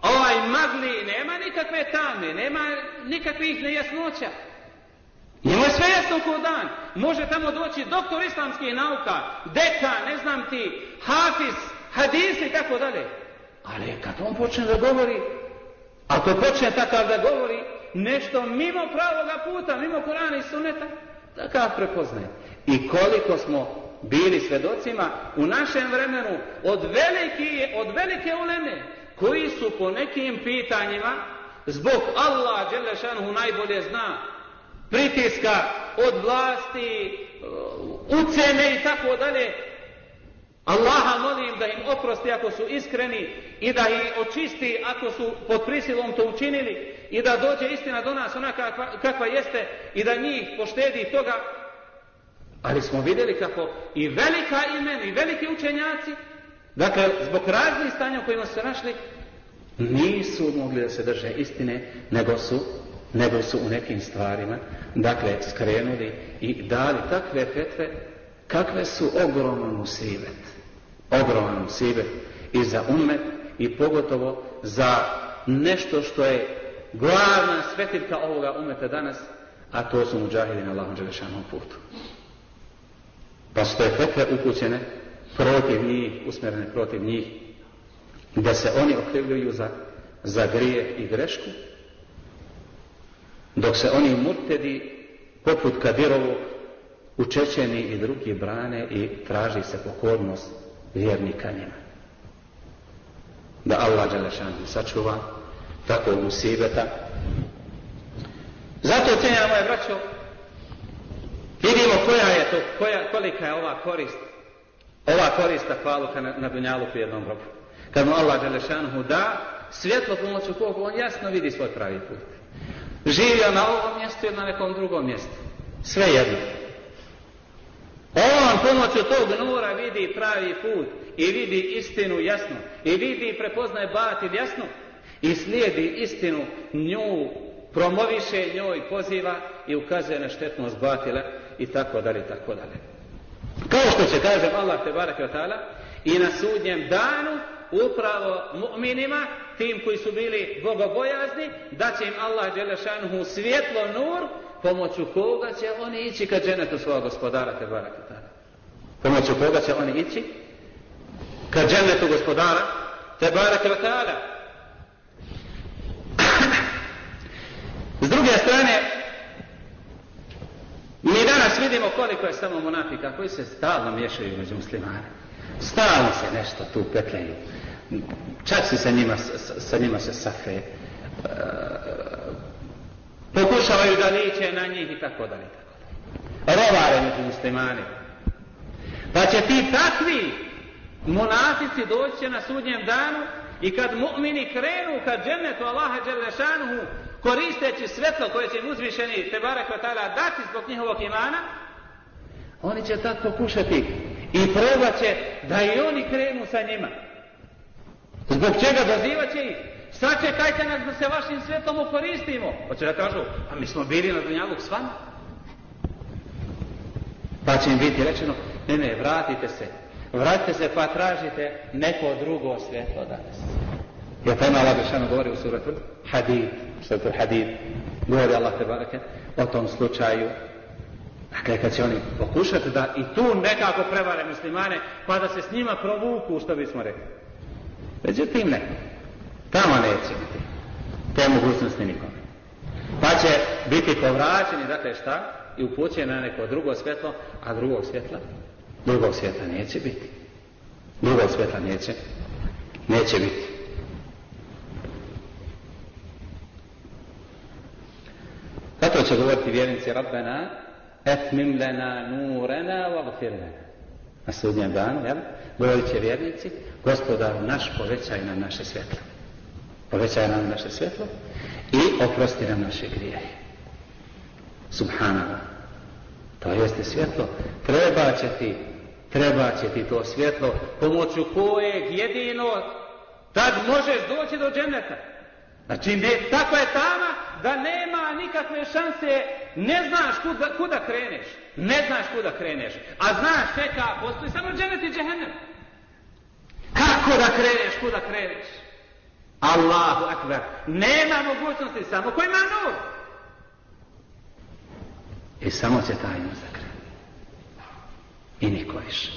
ovaj magli, nema nikakve tame, nema nikakvih nejasnoća. Njemu je sve jasno ko dan. Može tamo doći doktor islamskih nauka, deka, ne znam ti, hafiz, hadis i tako dalje. Ali kad on počne da govori, ako počne takav da govori, nešto mimo pravoga puta, mimo Korana i Suneta, takav prepoznaje. I koliko smo bili svedocima u našem vremenu od velike, od velike uleme, koji su po nekim pitanjima, zbog Allah, Đelešanu, najbolje zna, pritiska od vlasti, uh, ucene i tako dalje, Allaha molim da im oprosti ako su iskreni i da ih očisti ako su pod prisilom to učinili i da dođe istina do nas onaka kakva, jeste i da njih poštedi toga. Ali smo vidjeli kako i velika imena i veliki učenjaci, dakle zbog raznih stanja u kojima su se našli, nisu mogli da se drže istine, nego su, nego su u nekim stvarima, dakle skrenuli i dali takve fetve kakve su ogroman musibet. Ogroman musibet i za umet i pogotovo za nešto što je glavna svetiljka ovoga umeta danas, a to su muđahidi na Allahom Đelešanom putu. Pa su te fetve upućene protiv njih, usmjerene protiv njih, da se oni okrivljuju za, za grije i grešku, dok se oni murtedi poput Kadirovog učećeni i drugi brane i traži se pokornost vjernika njima. Da Allah Đelešan sačuva takvog musibeta. Zato cijenjamo moje braćo, vidimo koja je to, koja, kolika je ova korist, ova korista hvaluka na, na u jednom robu. Kad mu Allah Đelešanhu da svjetlo pomoću kog on jasno vidi svoj pravi put. Živio na ovom mjestu ili na nekom drugom mjestu. Sve jedno. On pomoću tog nura vidi pravi put i vidi istinu jasno i vidi i prepoznaje batil jasno i slijedi istinu nju promoviše njoj poziva i ukazuje na štetnost batila i tako dalje i tako dalje. Kao što će kažem Allah te barake i na sudnjem danu upravo mu'minima, tim koji su bili bogobojazni, da će im Allah Đelešanuhu svjetlo nur, pomoću koga će oni ići ka dženetu svog gospodara te barake Pomoću koga će oni ići? Ka dženetu gospodara te barake S druge strane, mi danas vidimo koliko je samo monafika koji se stalno miješaju među muslimane. Stalno se nešto tu petljaju. Čak se sa njima, sa, njima se safe. E, pokušavaju da liče na njih i tako dalje. Rovare među muslimani. Pa će ti takvi monafici doći na sudnjem danu i kad mu'mini krenu kad džennetu Allaha Đelešanuhu koristeći svetlo koje će im uzvišeni Tebara Kvatala dati zbog njihovog imana, oni će tako pokušati i probat će da i oni krenu sa njima. Zbog čega dozivat će ih? Sačekajte nas da se vašim svetom okoristimo. Hoće da kažu, a mi smo bili na Dunjaluk s vama. Pa će im biti rečeno, ne, ne, vratite se. Vratite se pa tražite neko drugo svjetlo danas. Jer tamo Allah Bešano govori u suratu Hadid, suratu Hadid, govori Allah te barake o tom slučaju. Dakle, kad će oni pokušati da i tu nekako prevare muslimane, pa da se s njima provuku, što bismo rekli. Međutim, ne. Tamo neće biti. Te mogućnosti nikome. Pa će biti povraćeni, dakle šta? I upućeni na neko drugo svjetlo, a drugog svjetla? Drugog svjetla neće biti. Drugog svjetla neće, neće biti. Zato će govoriti vjernici Rabbena etmim lena nurena vagfir lena. Na sudnjem danu, jel? Govorit će vjernici, gospodaru naš povećaj nam naše svjetlo. Povećaj nam naše svjetlo i oprosti nam naše grijehe. Subhanallah. To jeste svjetlo. Treba će ti, treba će ti to svjetlo pomoću kojeg jedino tad možeš doći do dženeta. Znači, tako je tama da nema nikakve šanse, ne znaš kuda, kuda kreneš. Ne znaš kuda kreneš. A znaš čeka, postoji samo dženet i džehennem. Kako da kreneš, kuda kreneš? Allahu akbar. Nema mogućnosti, samo koji ima nur. I samo će taj zakre. I niko više.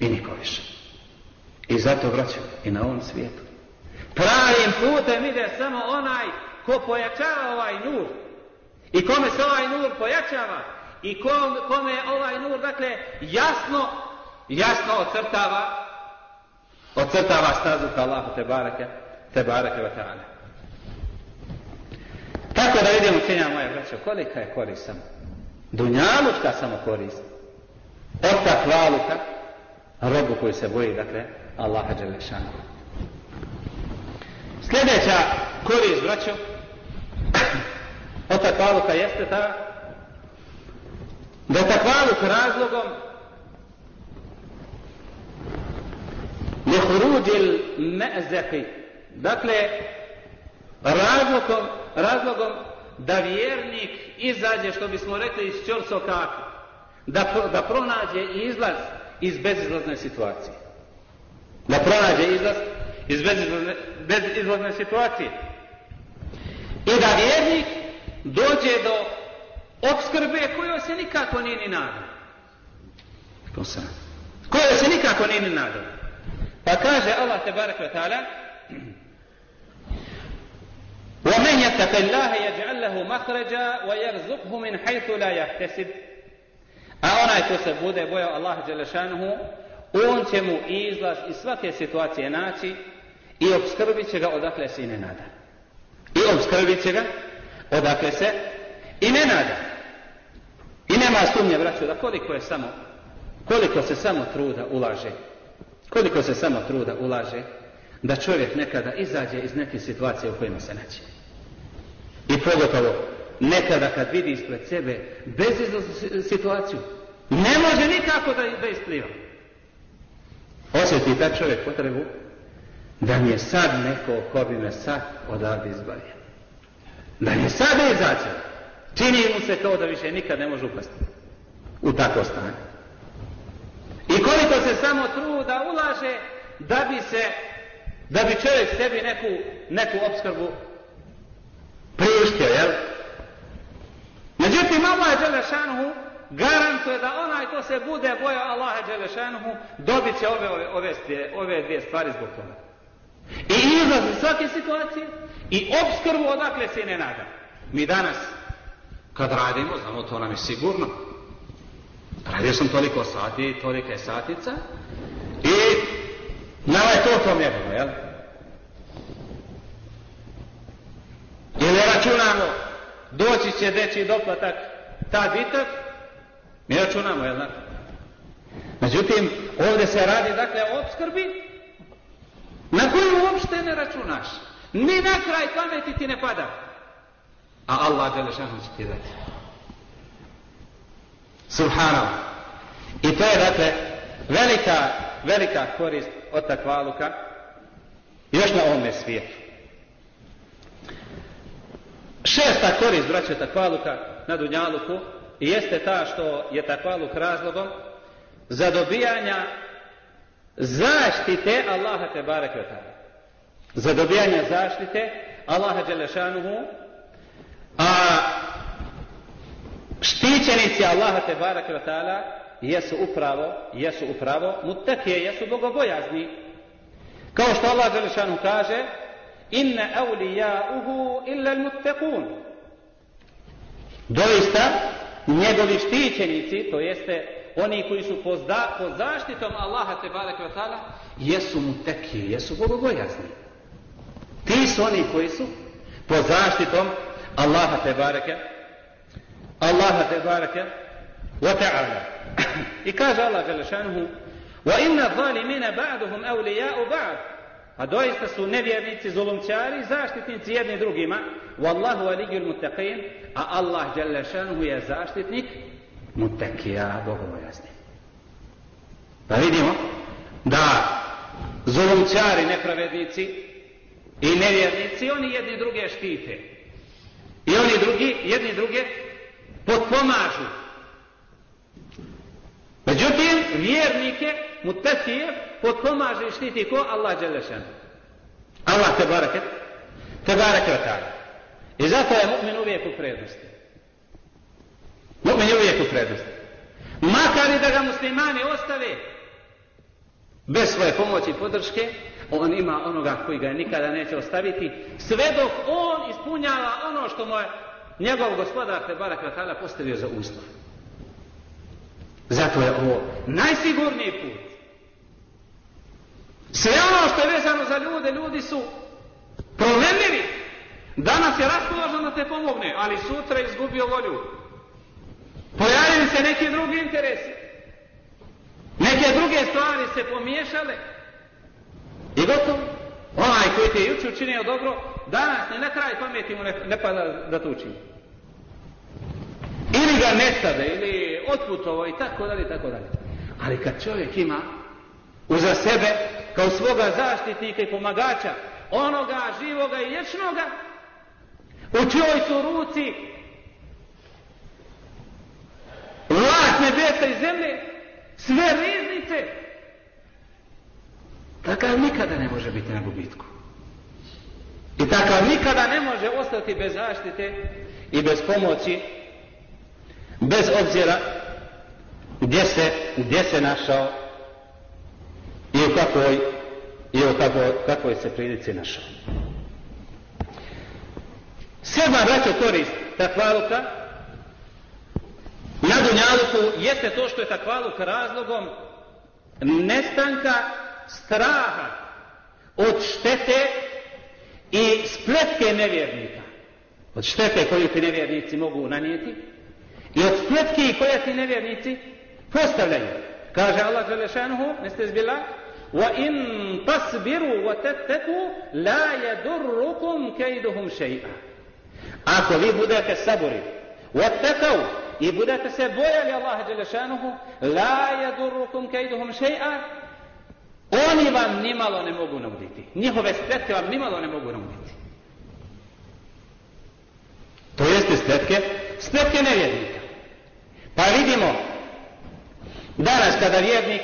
I niko više. I zato vraćam i na ovom svijetu. Pravim putem ide samo onaj ko pojačava ovaj nur. I kome se ovaj nur pojačava. I kome ovaj nur, dakle, jasno, jasno ocrtava, ocrtava stazu ka Allahu te barake, te barake wa ta'ala. Tako da vidimo, cijenja moje braćo, kolika je korist samo. Dunjalučka samo korist. Od takvaluka robu koji se boji, dakle, Allaha Đelešanu. Sljedeća korist, braćo, od takvaluka jeste ta da takvaluk razlogom lihuruđil me'zefi dakle razlogom, razlogom da vjernik izađe što bismo rekli iz čorsokaka da, da pronađe izlaz iz bezizlazne situacije. Da pronađe izlaz iz bezizlazne, bezizlazne situacije i da vjernik dođe do obskrbe kojoj se nikako nije ni nadao. To sam. Kojoj se nikako nije ni nadao. Pa kaže Allah te barek ve ta'ala ومن يتق الله يجعل له مخرجا ويرزقه من حيث لا يحتسب A onaj ko se bude bojao Allaha Đelešanuhu, on će mu izlaz iz svake situacije naći i obskrbit će ga odakle se i ne nada. I obskrbit će ga odakle se i ne nada. I nema sumnje, braću, da koliko je samo, koliko se samo truda ulaže, koliko se samo truda ulaže, da čovjek nekada izađe iz neke situacije u kojima se naći. I pogotovo, nekada kad vidi ispred sebe bezizlaznu situaciju, ne može nikako da, da ispliva. Osjeti taj čovjek potrebu da mi je sad neko ko bi me sad odavde izbavio. Da mi je sad izađe. Čini mu se to da više nikad ne može upasti u takvo stanje. I koliko se samo truda ulaže da bi se, da bi čovjek sebi neku, neku obskrbu priuštio, jel? Međutim, Allah Đelešanuhu garantuje da onaj ko se bude bojao Allaha Đelešanuhu dobit će ove, ove, ove, ove dvije stvari zbog toga. I izlaz iz svake situacije i obskrbu odakle se ne nada. Mi danas, kad radimo, znamo to nam je sigurno. Radio sam toliko sati, tolika je satica i nama je to to mjerilo, jel? Ili računamo, doći će deći doplatak ta bitak, mi računamo, jel? Međutim, ovdje se radi, dakle, o obskrbi na koju uopšte ne računaš. Ni na kraj pameti ti ne pada. A Allah Đelešanu će ti dati. Subhanallah. I to je, dakle, velika, velika korist od takvaluka još na ovome svijetu. Šesta korist, braće, takvaluka na Dunjaluku jeste ta što je takvaluk razlogom za dobijanja zaštite Allaha te barek za dobijanje zaštite Allaha Đelešanuhu a štićenici Allaha te barek jesu upravo jesu upravo mutakije, jesu bogobojazni. Kao što Allah Đelešanuhu kaže inna awliya'uhu illa al-muttaqun. Doista njegovi štićenici to jeste oni koji su pod, zaštitom Allaha te barek jesu mutakije, jesu bogobojazni. Ti su oni koji su pod zaštitom Allaha te bareke Allaha te bareke wa ta'ala. I kaže Allah Đelešanuhu wa inna zalimina ba'duhum awliya'u ba'd. A doista su nevjernici zulumčari zaštitnici jedni drugima. Wallahu waligul muttaqin. A Allah Đelešanuhu je zaštitnik mutakija bogobojazni pa vidimo da zulumčari nepravednici i nevjernici, oni jedni druge štite. I oni drugi, jedni druge potpomažu. Međutim, vjernike, mutakije, potpomaže i štiti ko? Allah Đelešan. Allah te barake, te barake I zato je mu'min uvijek u prednosti. Mu'min je uvijek u prednosti. Makar i da ga muslimani ostave bez svoje pomoći i podrške, on ima onoga koji ga nikada neće ostaviti, sve dok on ispunjava ono što mu je njegov gospodar te barak tada postavio za uslov. Zato je ovo najsigurniji put. Sve ono što je vezano za ljude, ljudi su problemljivi. Danas je raspoložen da te pomogne, ali sutra izgubio volju. Pojavili se neki drugi interesi. Neke druge stvari se pomiješale. I gotovo. Onaj koji ti je jučer učinio dobro, danas ne na kraj pameti mu ne, ne pada da to učini. Ili ga nestade, ili otputovo i tako dalje, tako dalje. Ali kad čovjek ima uza sebe kao svoga zaštitnika i pomagača onoga živoga i vječnoga u čijoj su ruci nebesa i zemlje sve riznice takav nikada ne može biti na gubitku i takav nikada ne može ostati bez zaštite i bez pomoći bez obzira gdje se, gdje se našao i u kakvoj, i u kakvoj, kakvoj se prilici našao. Sedma braća korist takvaluka na Dunjaluku jeste to što je takvaluk razlogom nestanka straha od štete i spletke nevjernika. Od štete koju ti nevjernici mogu nanijeti i od spletki koje ti nevjernici postavljaju. Kaže Allah Đelešanuhu, neste zbila, وَإِن تَصْبِرُوا وَتَتَّكُوا لَا يَدُرُّكُمْ كَيْدُهُمْ شَيْئًا Ako vi budete sabori, وَتَّكَوْا i budete se bojali Allaha Đelešanuhu, la yadurukum kejduhum šeja oni vam nimalo ne mogu nauditi. Njihove spletke vam nimalo ne mogu nauditi. To jeste spletke, ne nevjernika. Pa vidimo, danas kada vjernik,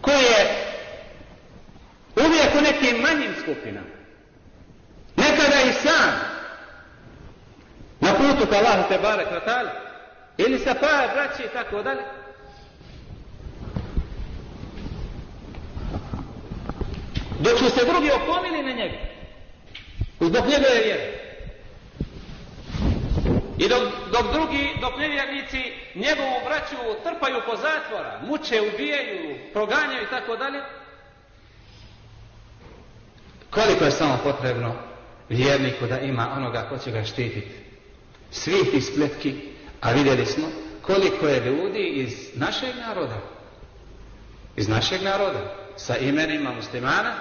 koji je uvijek u nekim manjim skupinama, nekada i sam, putu ka Allahu te barek ili sa par braći i tako dalje, dok su se drugi okomili na njega, zbog njegove vjere. I dok, dok drugi, dok nevjernici njegovu braću trpaju po zatvora, muče, ubijaju, proganjaju i tako dalje, koliko je samo potrebno vjerniku da ima onoga ko će ga štititi. Svih tih spletki, a vidjeli smo koliko je ljudi iz našeg naroda, iz našeg naroda, sa imenima muslimana,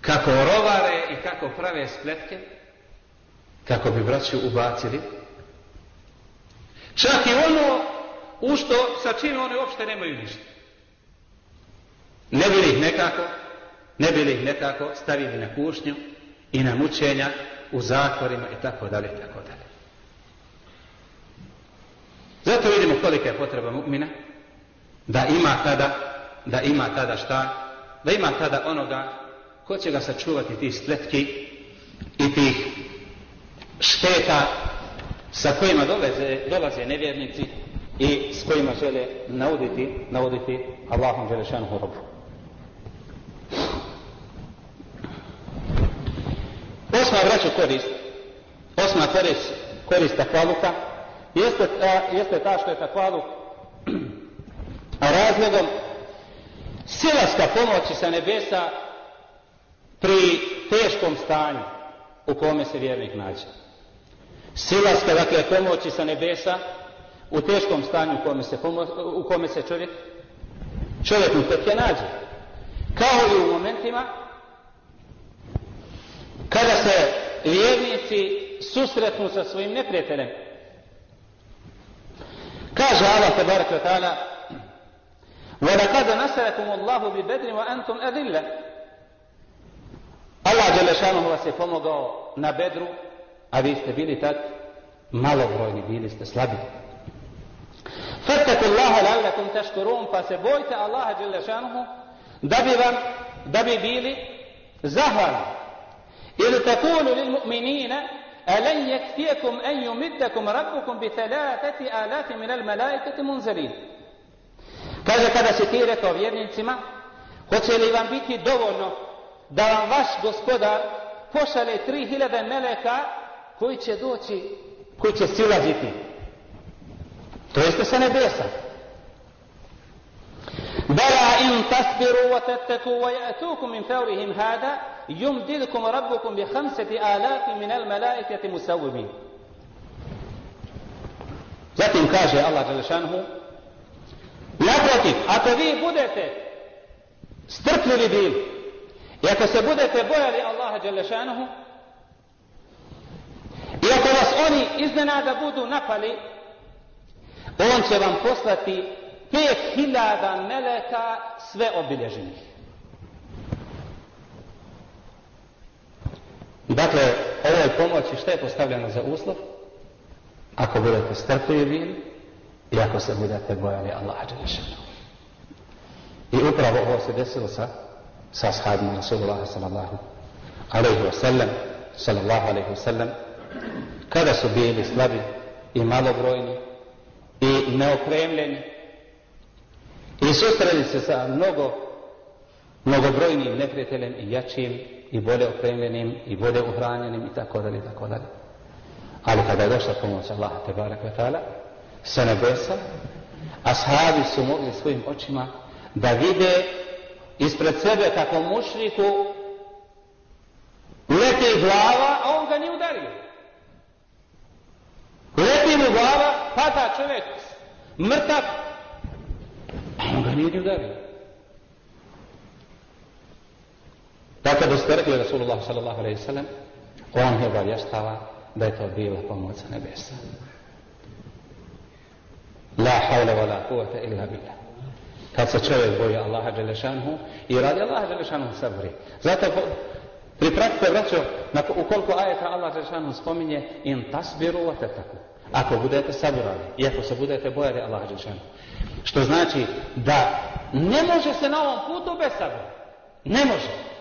kako rovare i kako prave spletke, kako bi braću ubacili. Čak i ono u što sa čim oni uopšte nemaju ništa. Ne bili ih nekako, ne bili ih nekako stavili na kušnju i na mučenja u zatvorima i tako dalje i tako dalje. Zato vidimo kolika je potreba mu'mina da ima tada, da ima tada šta? Da ima tada onoga ko će ga sačuvati tih spletki i tih šteta sa kojima dolaze, dolaze nevjernici i s kojima žele nauditi, nauditi Allahom Đelešanuhu robu. Osma vraća korist, osma korist, korist takvaluka, jeste ta, jeste ta što je takvaluk razlogom silaska pomoći sa nebesa pri teškom stanju u kome se vjernik nađe. Silaska, dakle, pomoći sa nebesa u teškom stanju u kome se, pomo u kome se čovjek čovjek mu je nađe. Kao i u momentima kada se vjernici susretnu sa svojim neprijateljem. Kaže Allah tabarak wa ta'ala وَلَقَدْ نَسَرَكُمُ اللَّهُ بِبَدْرٍ وَأَنْتُمْ أَذِلَّ Allah Đelešanuhu vas je pomogao na bedru, a vi ste bili tad malobrojni, bili ste slabi. Fattaku Allaha la'allakum tashkurun, pa se bojte Allaha Đelešanuhu da bi vam, da bi bili zahvalni. Takulu lil mu'minina ألن يكفيكم أن يمدكم ربكم بثلاثة آلاف من الملائكة منزلين Kaže kada si ti rekao vjernicima, hoće li vam biti dovoljno da vam vaš gospodar pošale tri hiljade meleka koji će doći, koji će silaziti. To jeste sa nebesa. Bala in tasbiru wa tattaku wa ya'tukum min fawrihim hada bi khamsati alafi min al malaikati musawwimin. Zatim kaže Allah dželešanhu Naprotiv, ako vi budete strpljivi bili i ako se budete bojali Allaha Đelešanuhu i ako vas oni iznenada budu napali, on će vam poslati pet hiljada meleka sve obilježenih. Dakle, ovoj pomoći što je postavljeno za uslov? Ako budete strpljivi i ako se budete bojali Allaha. I upravo ovo se desilo sa, sa ashabima Rasulullah sallallahu alaihi wa sallam, sallallahu alaihi wa sallam, kada su bili slabi i malobrojni i neopremljeni i susreli se sa mnogo mnogobrojnim neprijateljem i jačim i bolje opremljenim i bolje uhranjenim i tako dalje i tako dalje. Ali kada je došla pomoć Allaha te ta'ala sa nebesa, ashabi su mogli svojim očima da vide ispred sebe kako mušriku leti glava, a on ga nije udario. Leti mu glava, pada čovjek mrtav, a on ga nije ni udario. Dakle, da ste rekli Rasulullah sallallahu alaihi sallam, on je obavještava da je to bila pomoć sa nebesa. La hawla wa la kuvata illa billah. Kad se čovjek boji Allaha Đelešanhu i radi Allaha Đelešanhu sabri. Zato pripratite, braćo, u koliko ajeta Allah Đelešanhu spominje in tasbiru wa tetaku. Ako budete saburali i ako se budete bojali Allaha Đelešanhu. Što znači da ne može se na ovom putu bez sabora. Ne može.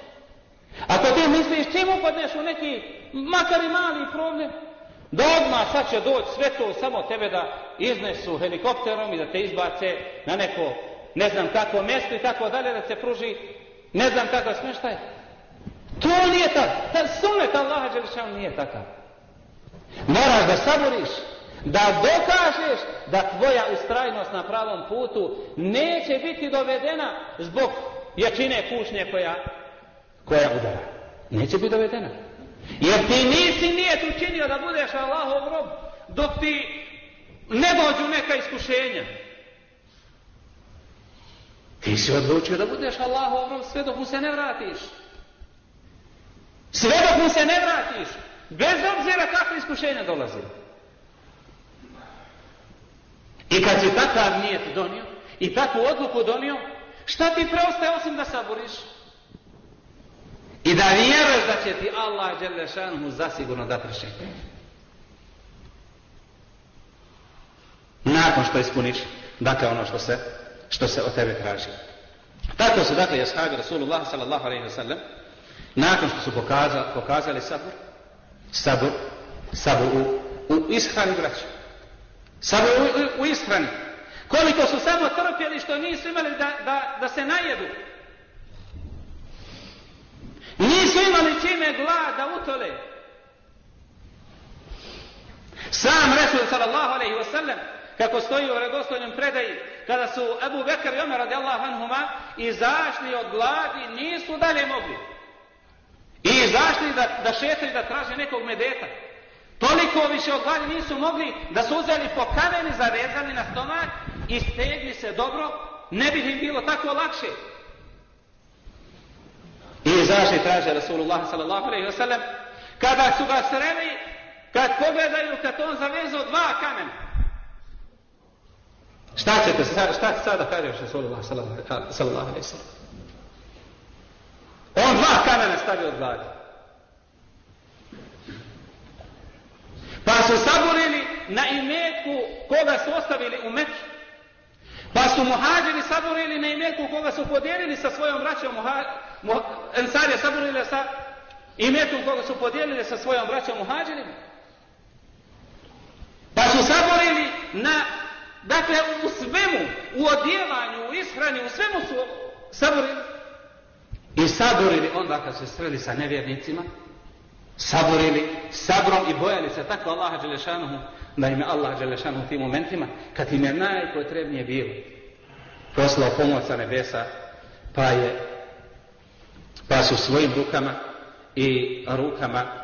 Ako ti misliš čim upadneš u neki makar i mali problem, da odmah sad će doći sve to samo tebe da iznesu helikopterom i da te izbace na neko ne znam kakvo mjesto i tako dalje da se pruži ne znam kakav smještaj. To nije tako. Ta sunet Allaha Đelešanu nije takav. Moraš da saboriš, da dokažeš da tvoja ustrajnost na pravom putu neće biti dovedena zbog jačine kušnje koja, koja udara. Neće biti dovedena. Jer ti nisi nijet učinio da budeš Allahov rob dok ti ne dođu neka iskušenja. Ti si odlučio da budeš Allahov rob sve dok mu se ne vratiš. Sve dok mu se ne vratiš. Bez obzira kakve iskušenja dolazi. I kad si takav nijet donio i takvu odluku donio, šta ti preostaje osim da saboriš? I da vjeruješ da će ti Allah Đelešanhu zasigurno dati rješenje. Nakon što ispuniš, dakle ono što se, što se od tebe traži. Tako su dakle jashabi Rasulullah sallallahu alaihi wa sallam, nakon što su pokazali, pokazali sabor, sabor, sabor u, u ishrani braća. Sabor u, u, u ishrani. Koliko su samo trpjeli što nisu imali da, da, da se najedu. Nisu imali čime glad da utole. Sam Resul sallallahu alaihi wa sallam kako stoji u redostojnom predaji kada su Ebu Bekr i Omer radijallahu anhuma izašli od gladi nisu dalje mogli. I izašli da, da šetaju da traže nekog medeta. Toliko više od gladi nisu mogli da su uzeli po kameni zarezali na stomak i stegli se dobro, ne bi im bilo tako lakše. I izašli traže Rasulullah sallallahu alaihi wasallam kada su ga sreli, kad pogledaju kad on zavezao dva kamena. Šta ćete, šta će sada kažeš Rasulullah sallallahu alaihi wasallam? On dva kamena stavio od gladi. Pa su saborili na imetku koga su ostavili u Meku. Pa su muhađiri saborili na imetku koga su podijelili sa svojom braćom Ensarije saborili sa imetkom koga su podijelili sa svojom braćom muhađirima. Pa su saborili na, dakle, u svemu, u odjevanju, u ishrani, u svemu su saborili. I saborili onda kad se sreli sa nevjernicima, saborili sabrom i bojali se tako Allaha Đelešanuhu, da im je Allah Đelešanuhu u tim momentima, kad im je najpotrebnije bilo, poslao pomoć sa nebesa, pa je, pa su svojim rukama i rukama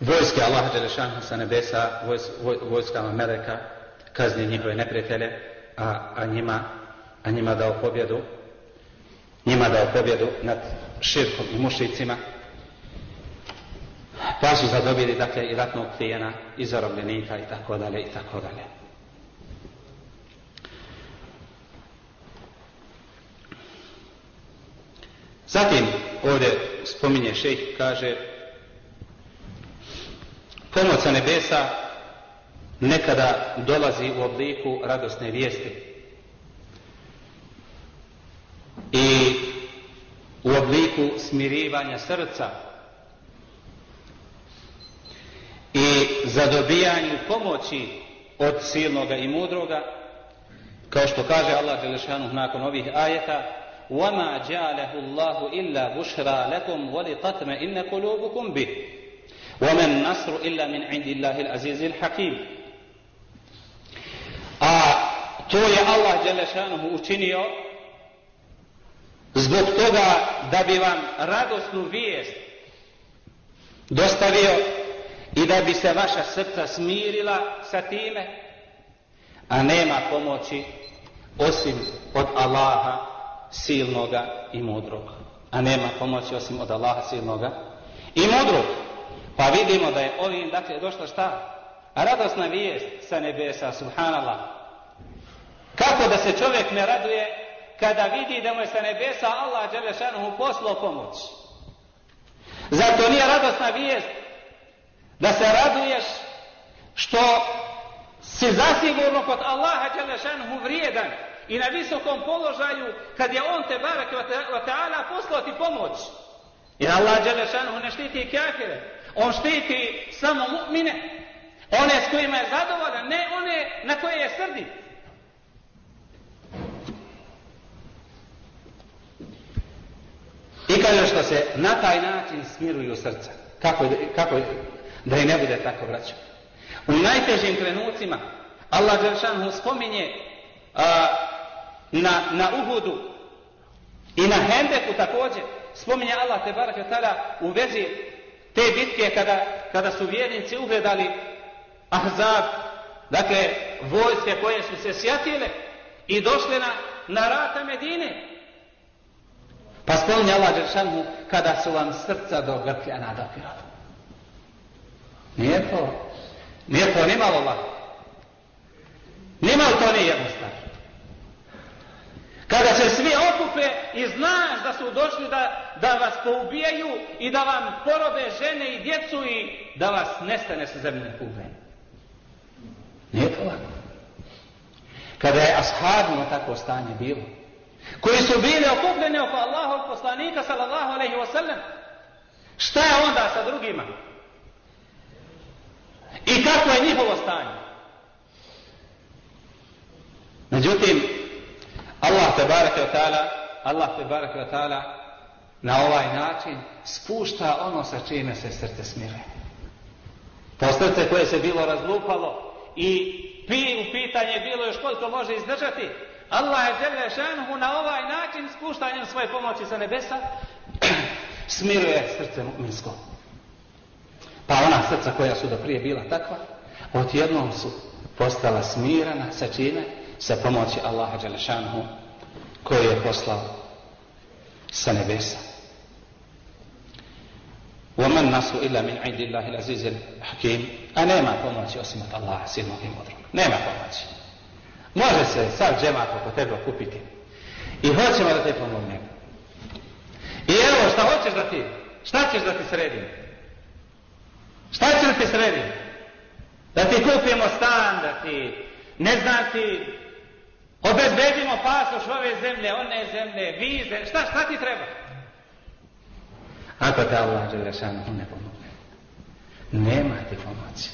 vojske Allaha Đelešanuhu sa nebesa, vojs, voj, vojskama Meleka, kazni njihove neprijatelje, a, a, njima, a njima dao pobjedu, njima dao pobjedu nad širkom i mušicima, pa su zadobili dakle i ratnog plijena i zarobljenika i tako dalje i tako dalje. Zatim ovdje spominje šejh kaže pomoć sa nebesa nekada dolazi u obliku radosne vijesti. I u obliku smirivanja srca. I zadobijanju pomoći od silnoga i mudroga kao što kaže Allah Đelešanu nakon ovih ajeta وما جعله الله إلا بشرى لكم ولتطمئن قلوبكم به وما النصر إلا من عند الله العزيز الحكيم A to je Allah Đelešanuhu učinio zbog toga da bi vam radosnu vijest dostavio i da bi se vaša srca smirila sa time, a nema pomoći osim od Allaha silnoga i mudroga. A nema pomoći osim od Allaha silnoga i mudrog. Pa vidimo da je ovim, dakle, došla šta? Radosna vijest sa nebesa, subhanallah. Kako da se čovjek ne raduje kada vidi da mu je sa nebesa Allah Đelešanuhu poslao pomoć? Zato nije radosna vijest da se raduješ što si zasigurno kod Allaha Đelešanuhu vrijedan i na visokom položaju kad je on te barak ta'ala poslao ti pomoć. Jer Allah Đelešanuhu ne štiti kafire. On štiti samo mu'mine. One s kojima je zadovoljan, ne one na koje je srdi. I kaže što se na taj način smiruju srca. Kako, kako da i ne bude tako vraćan. U najtežim trenucima Allah Đelšanhu spominje a, na, na Uhudu i na Hendeku također spominje Allah te barak u vezi te bitke kada, kada su vjernici ugledali Ahzab, dakle vojske koje su se sjatile i došle na, na rata Medine. Pa spominje Allah kada su vam srca do grklja nadopirala. Nije to, nije to nimalo lako. Nimalo to nije jednostavno. Kada se svi okupe i znaš da su došli da, da vas poubijaju i da vam porobe žene i djecu i da vas nestane sa zemljene kugle. Nije to lako. Kada je ashabno takvo stanje bilo, koji su bili okupljeni oko Allahov poslanika sallallahu alaihi wa sallam, šta je onda sa drugima? I kako je njihovo stanje? Međutim, Allah te barake wa ta'ala, Allah te barake wa ta'ala na ovaj način spušta ono sa čime se srce smire. To srce koje se bilo razlupalo i pi u pitanje bilo još koliko može izdržati, Allah je žele na ovaj način spuštanjem svoje pomoći sa nebesa smiruje srce mu'minsko. Pa ona srca koja su do prije bila takva, odjednom su postala smirana sa čime? Sa pomoći Allaha Đelešanhu koji je poslao sa nebesa. وَمَنْ نَصُ إِلَّا مِنْ عِنْدِ اللَّهِ الْعَزِيزِ الْحَكِيمِ A nema pomoći osim od Allaha silnog i mudrog. Nema pomoći. Može se sad džemat oko tebe okupiti. I hoćemo da te pomognemo. I evo šta hoćeš da ti, šta ćeš da ti sredim? Šta ćeš da ti sredim? Da ti kupimo stan, da ti, ne znam ti, obezbedimo pasoš ove zemlje, one zemlje, vize, šta, šta ti treba? Ako te Allah Đelešanu ne pomogne, nema ti pomoći.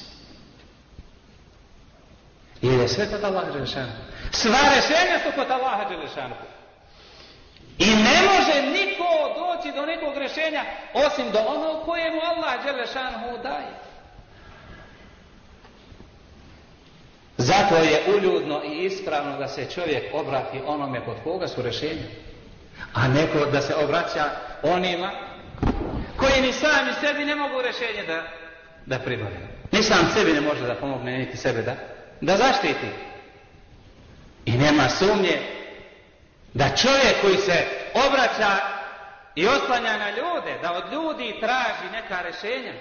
Jer je sve kod Allaha Đelešanu. Sva rešenja su kod Allaha Đelešanu. I ne može niko doći do nekog rešenja osim do onog kojemu Allah Đelešanu daje. Zato je uljudno i ispravno da se čovjek obrati onome kod koga su rešenja. A neko da se obraća onima koji ni sami sebi ne mogu rešenje da, da pribave. Ni sam sebi ne može da pomogne, niti sebe da, da zaštiti. I nema sumnje da čovjek koji se obraća i oslanja na ljude, da od ljudi traži neka rješenja,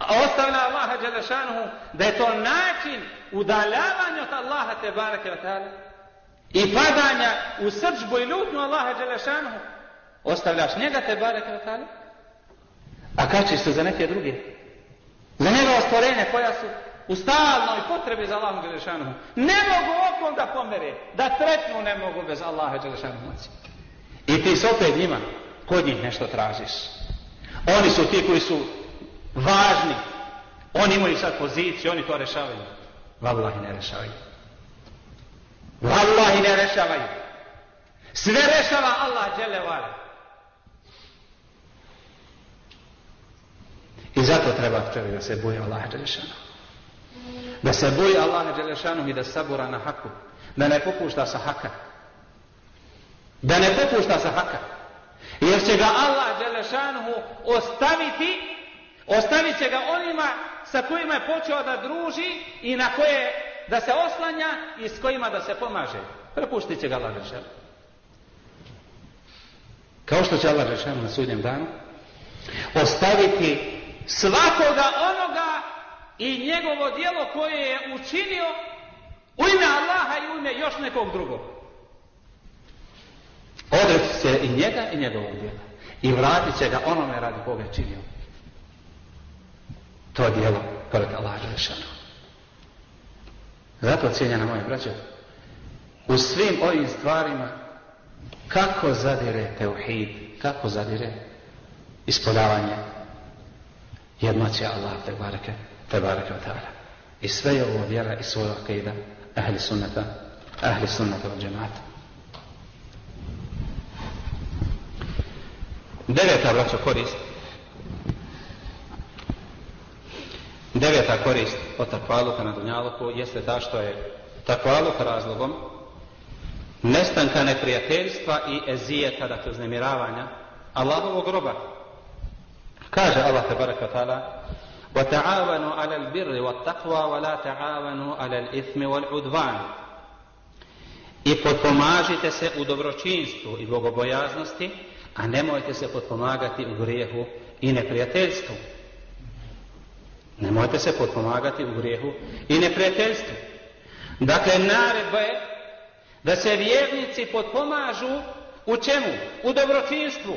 a ostavlja Allaha Đelešanuhu da je to način udaljavanja od Allaha te barake i padanja u srđbu i ljutnju Allaha Đelešanuhu, ostavljaš njega te bareke a kačiš se za neke druge. Za njegova stvorenja koja su u stalnoj potrebi za Allahom Đelešanuhu. Ne mogu okom da pomere, da tretnu ne mogu bez Allaha Đelešanuhu. I ti se opet njima, kod njih nešto tražiš. Oni su ti koji su važni. Oni imaju sad poziciju, oni to rešavaju. Wallahi ne rešavaju. Wallahi ne rešavaju. Sve rešava Allah Đelevala. I zato treba čovjek da se boji Allaha Đelešanu. Da se boji Allaha Đelešanu i da sabura na haku. Da ne popušta sa haka. Da ne popušta sa haka. Jer će ga Allah Đelešanu ostaviti, ostavit će ga onima sa kojima je počeo da druži i na koje da se oslanja i s kojima da se pomaže. Prepuštit će ga Allah. Kao što će Allah na sudnjem danu ostaviti svakoga onoga i njegovo djelo koje je učinio u ime Allaha i u ime još nekog drugog. Odreći se i njega i njegovog djela. I vratit će ga onome radi koga je činio. To djelo pored Allaha Žešanu. Zato cijenjena moje braće, u svim ovim stvarima kako zadire teuhid, kako zadire ispodavanje jednoće Allah te bareke, te bareke. I sve je ovo vjera i svoja akida ahli sunnata, ahli sunnata od džemata. Deveta, braćo, korist. Deveta korist od takvaluka na Dunjaluku jeste ta što je takvaluk razlogom nestanka neprijateljstva i ezijeta, dakle uznemiravanja Allahovog groba Kaže Allah tabaraka ta'ala وتعاونوا على البر والتقوى ولا تعاونوا على الإثم والعدوان i potpomažite se u dobročinstvu i bogobojaznosti, a nemojte se potpomagati u grijehu i neprijateljstvu. Nemojte se potpomagati u grijehu i neprijateljstvu. Dakle, naredba je da se vjernici potpomažu u čemu? U dobročinstvu,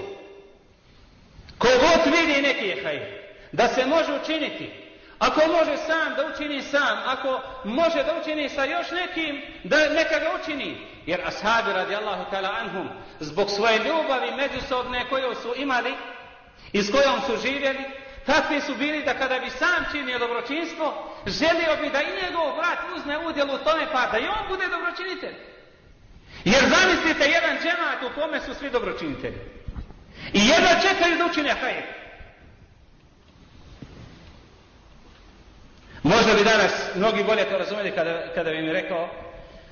Kogod vidi neki je da se može učiniti. Ako može sam da učini sam, ako može da učini sa još nekim, da neka ga učini. Jer ashabi radijallahu ta'ala anhum, zbog svoje ljubavi međusobne koju su imali i s kojom su živjeli, takvi su bili da kada bi sam činio dobročinstvo, želio bi da i njegov brat uzme udjel u tome pa da i on bude dobročinitelj. Jer zamislite jedan džemat u kome su svi dobročinitelji. I jedva čekaju da učine hajr. Možda bi danas mnogi bolje to razumjeli kada, kada bi mi rekao,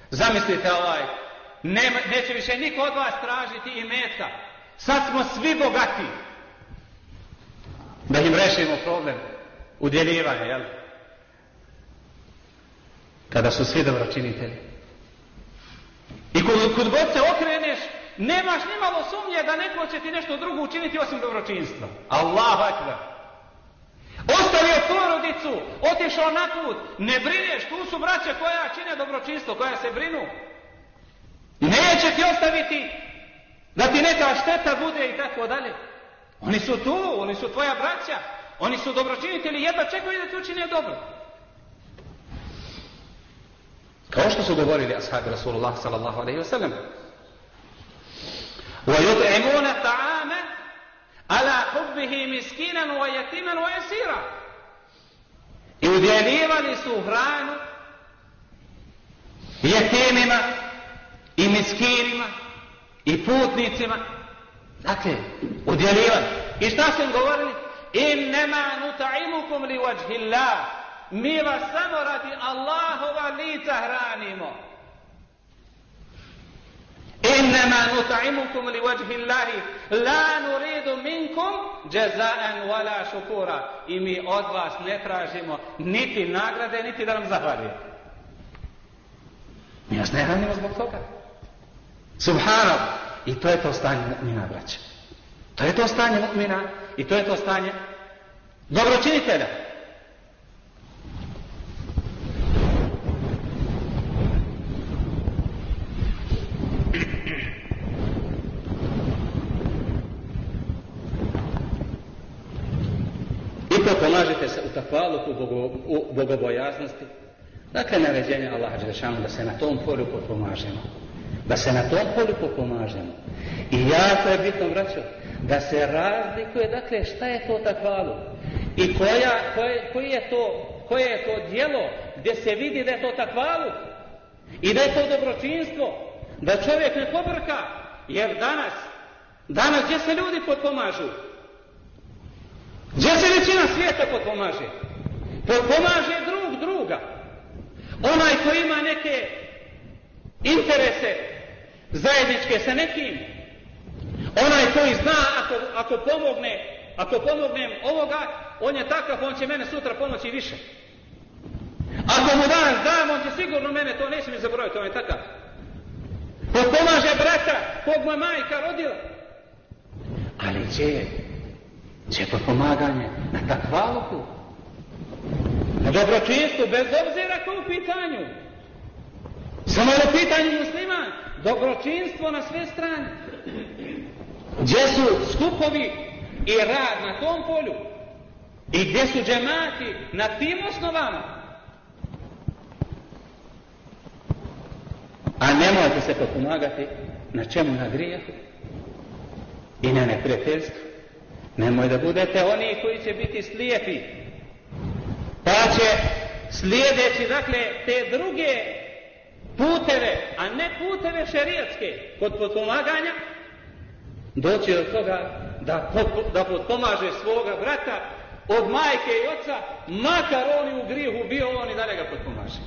zamislite ovaj, nema, neće više niko od vas tražiti i metka. Sad smo svi bogati. Da im rešimo problem udjeljivanja, jel? Kada su svi dobročinitelji. I kod, kod god se okreneš, Nemaš ni malo sumnje da neko će ti nešto drugo učiniti osim dobročinstva. Allahu akbar. Ostavio porodicu, otišao na put, ne brineš, tu su braće koja čine dobročinstvo, koja se brinu. Neće ti ostaviti da ti neka šteta bude i tako dalje. Oni su tu, oni su tvoja braća, oni su dobročinitelji, jedva čekaju da ti učine dobro. Kao što su govorili ashabi Rasulullah sallallahu alaihi wa sallam. ويطعمون الطعام على حبه مسكينا ويتيما ويسيرا i udjeljivali su hranu jetimima i miskinima i putnicima Dakle, udjelivanje. I šta su im govorili? In nema nutaimukum li vajhillah. Mi vas samo radi Allahova lica hranimo. Innama nutaimukum li vajhillahi. La nuridu minkum jazaan wala šukura. I mi od vas ne tražimo niti nagrade, niti da nam zahvalite. Mi vas ne hranimo zbog toga. Subhanallah. I to je to stanje mu'mina, braće. To je to stanje mu'mina i to je to stanje dobročinitelja. I to pomažete se u takvaluku, u bogobojaznosti. Dakle, naređenje Allaha Đelešanu da se na tom polju potpomažemo. Da se na tom polju potpomažemo. I jako je bitno, braćo, da se razlikuje, dakle, šta je to takvalu i koja, koje, koji je to, koje je to djelo gdje se vidi da je to takvalu i da je to dobročinstvo, da čovjek ne pobrka, jer danas, danas gdje se ljudi potpomažu? Gdje se većina svijeta potpomaže? Potpomaže drug druga. Onaj koji ima neke interese zajedničke sa nekim, onaj koji zna ako, ako pomogne, ako pomognem ovoga, on je takav, on će mene sutra pomoći više. Ako mu danas dam, on će sigurno mene, to neće mi zaboraviti, on je takav. Potpomaže brata, kog mu majka rodila. Ali će? Će potpomaganje na takvaluku. Na dobročinstvu, bez obzira ko u pitanju. Samo je u pitanju. Dobročinstvo na sve strane. Gdje su skupovi i rad na tom polju? I gdje su džemati na tim osnovama? A nemojte se potpomagati na čemu na grijehu i na neprijateljstvu. Nemoj da budete oni koji će biti slijepi. Pa će slijedeći, dakle, te druge puteve, a ne puteve šerijatske kod potpomaganja, doći do toga da, da potpomaže svoga brata od majke i oca, makar oni u grijehu bio on i da ne ga potpomaže.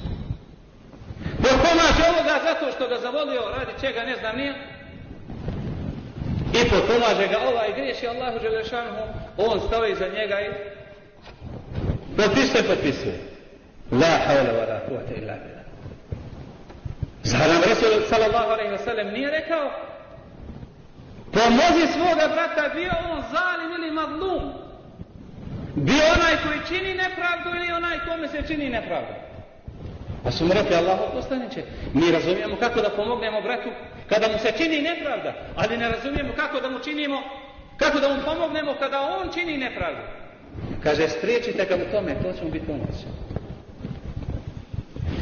Potpomaže ovoga zato što ga zavolio, radi čega ne znam nije, i potpomaže ga ovaj griješi Allahu Đelešanhu, on stoji za njega i potpisuje, potpisuje. La hawla wa la illa. Zar nam Resul sallallahu alaihi wa sallam nije rekao pomozi svoga brata bio on zalim ili madlum. Bio onaj koji čini nepravdu ili onaj kome se čini nepravda. Pa su mu rekli Allah poslaniće, mi razumijemo kako da pomognemo bratu kada mu se čini nepravda, ali ne razumijemo kako da mu činimo, kako da mu pomognemo kada on čini nepravdu. Kaže, spriječite ga u tome, to će mu biti pomoć.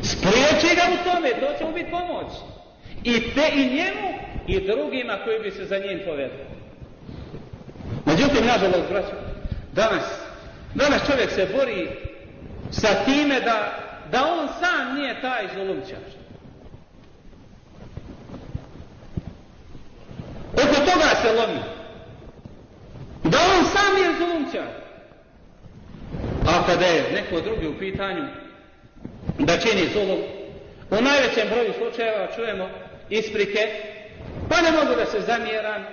Spriječi ga u tome, to će mu biti pomoć. I te i njemu i drugima koji bi se za njim povedali. Međutim, nažalost, braćo, danas, danas čovjek se bori sa time da, da on sam nije taj zulumčar. Oko toga se lomi. Da on sam je zulumčar. A kada je neko drugi u pitanju da čini zulum, u najvećem broju slučajeva čujemo isprike, pa ne mogu da se zamjeram,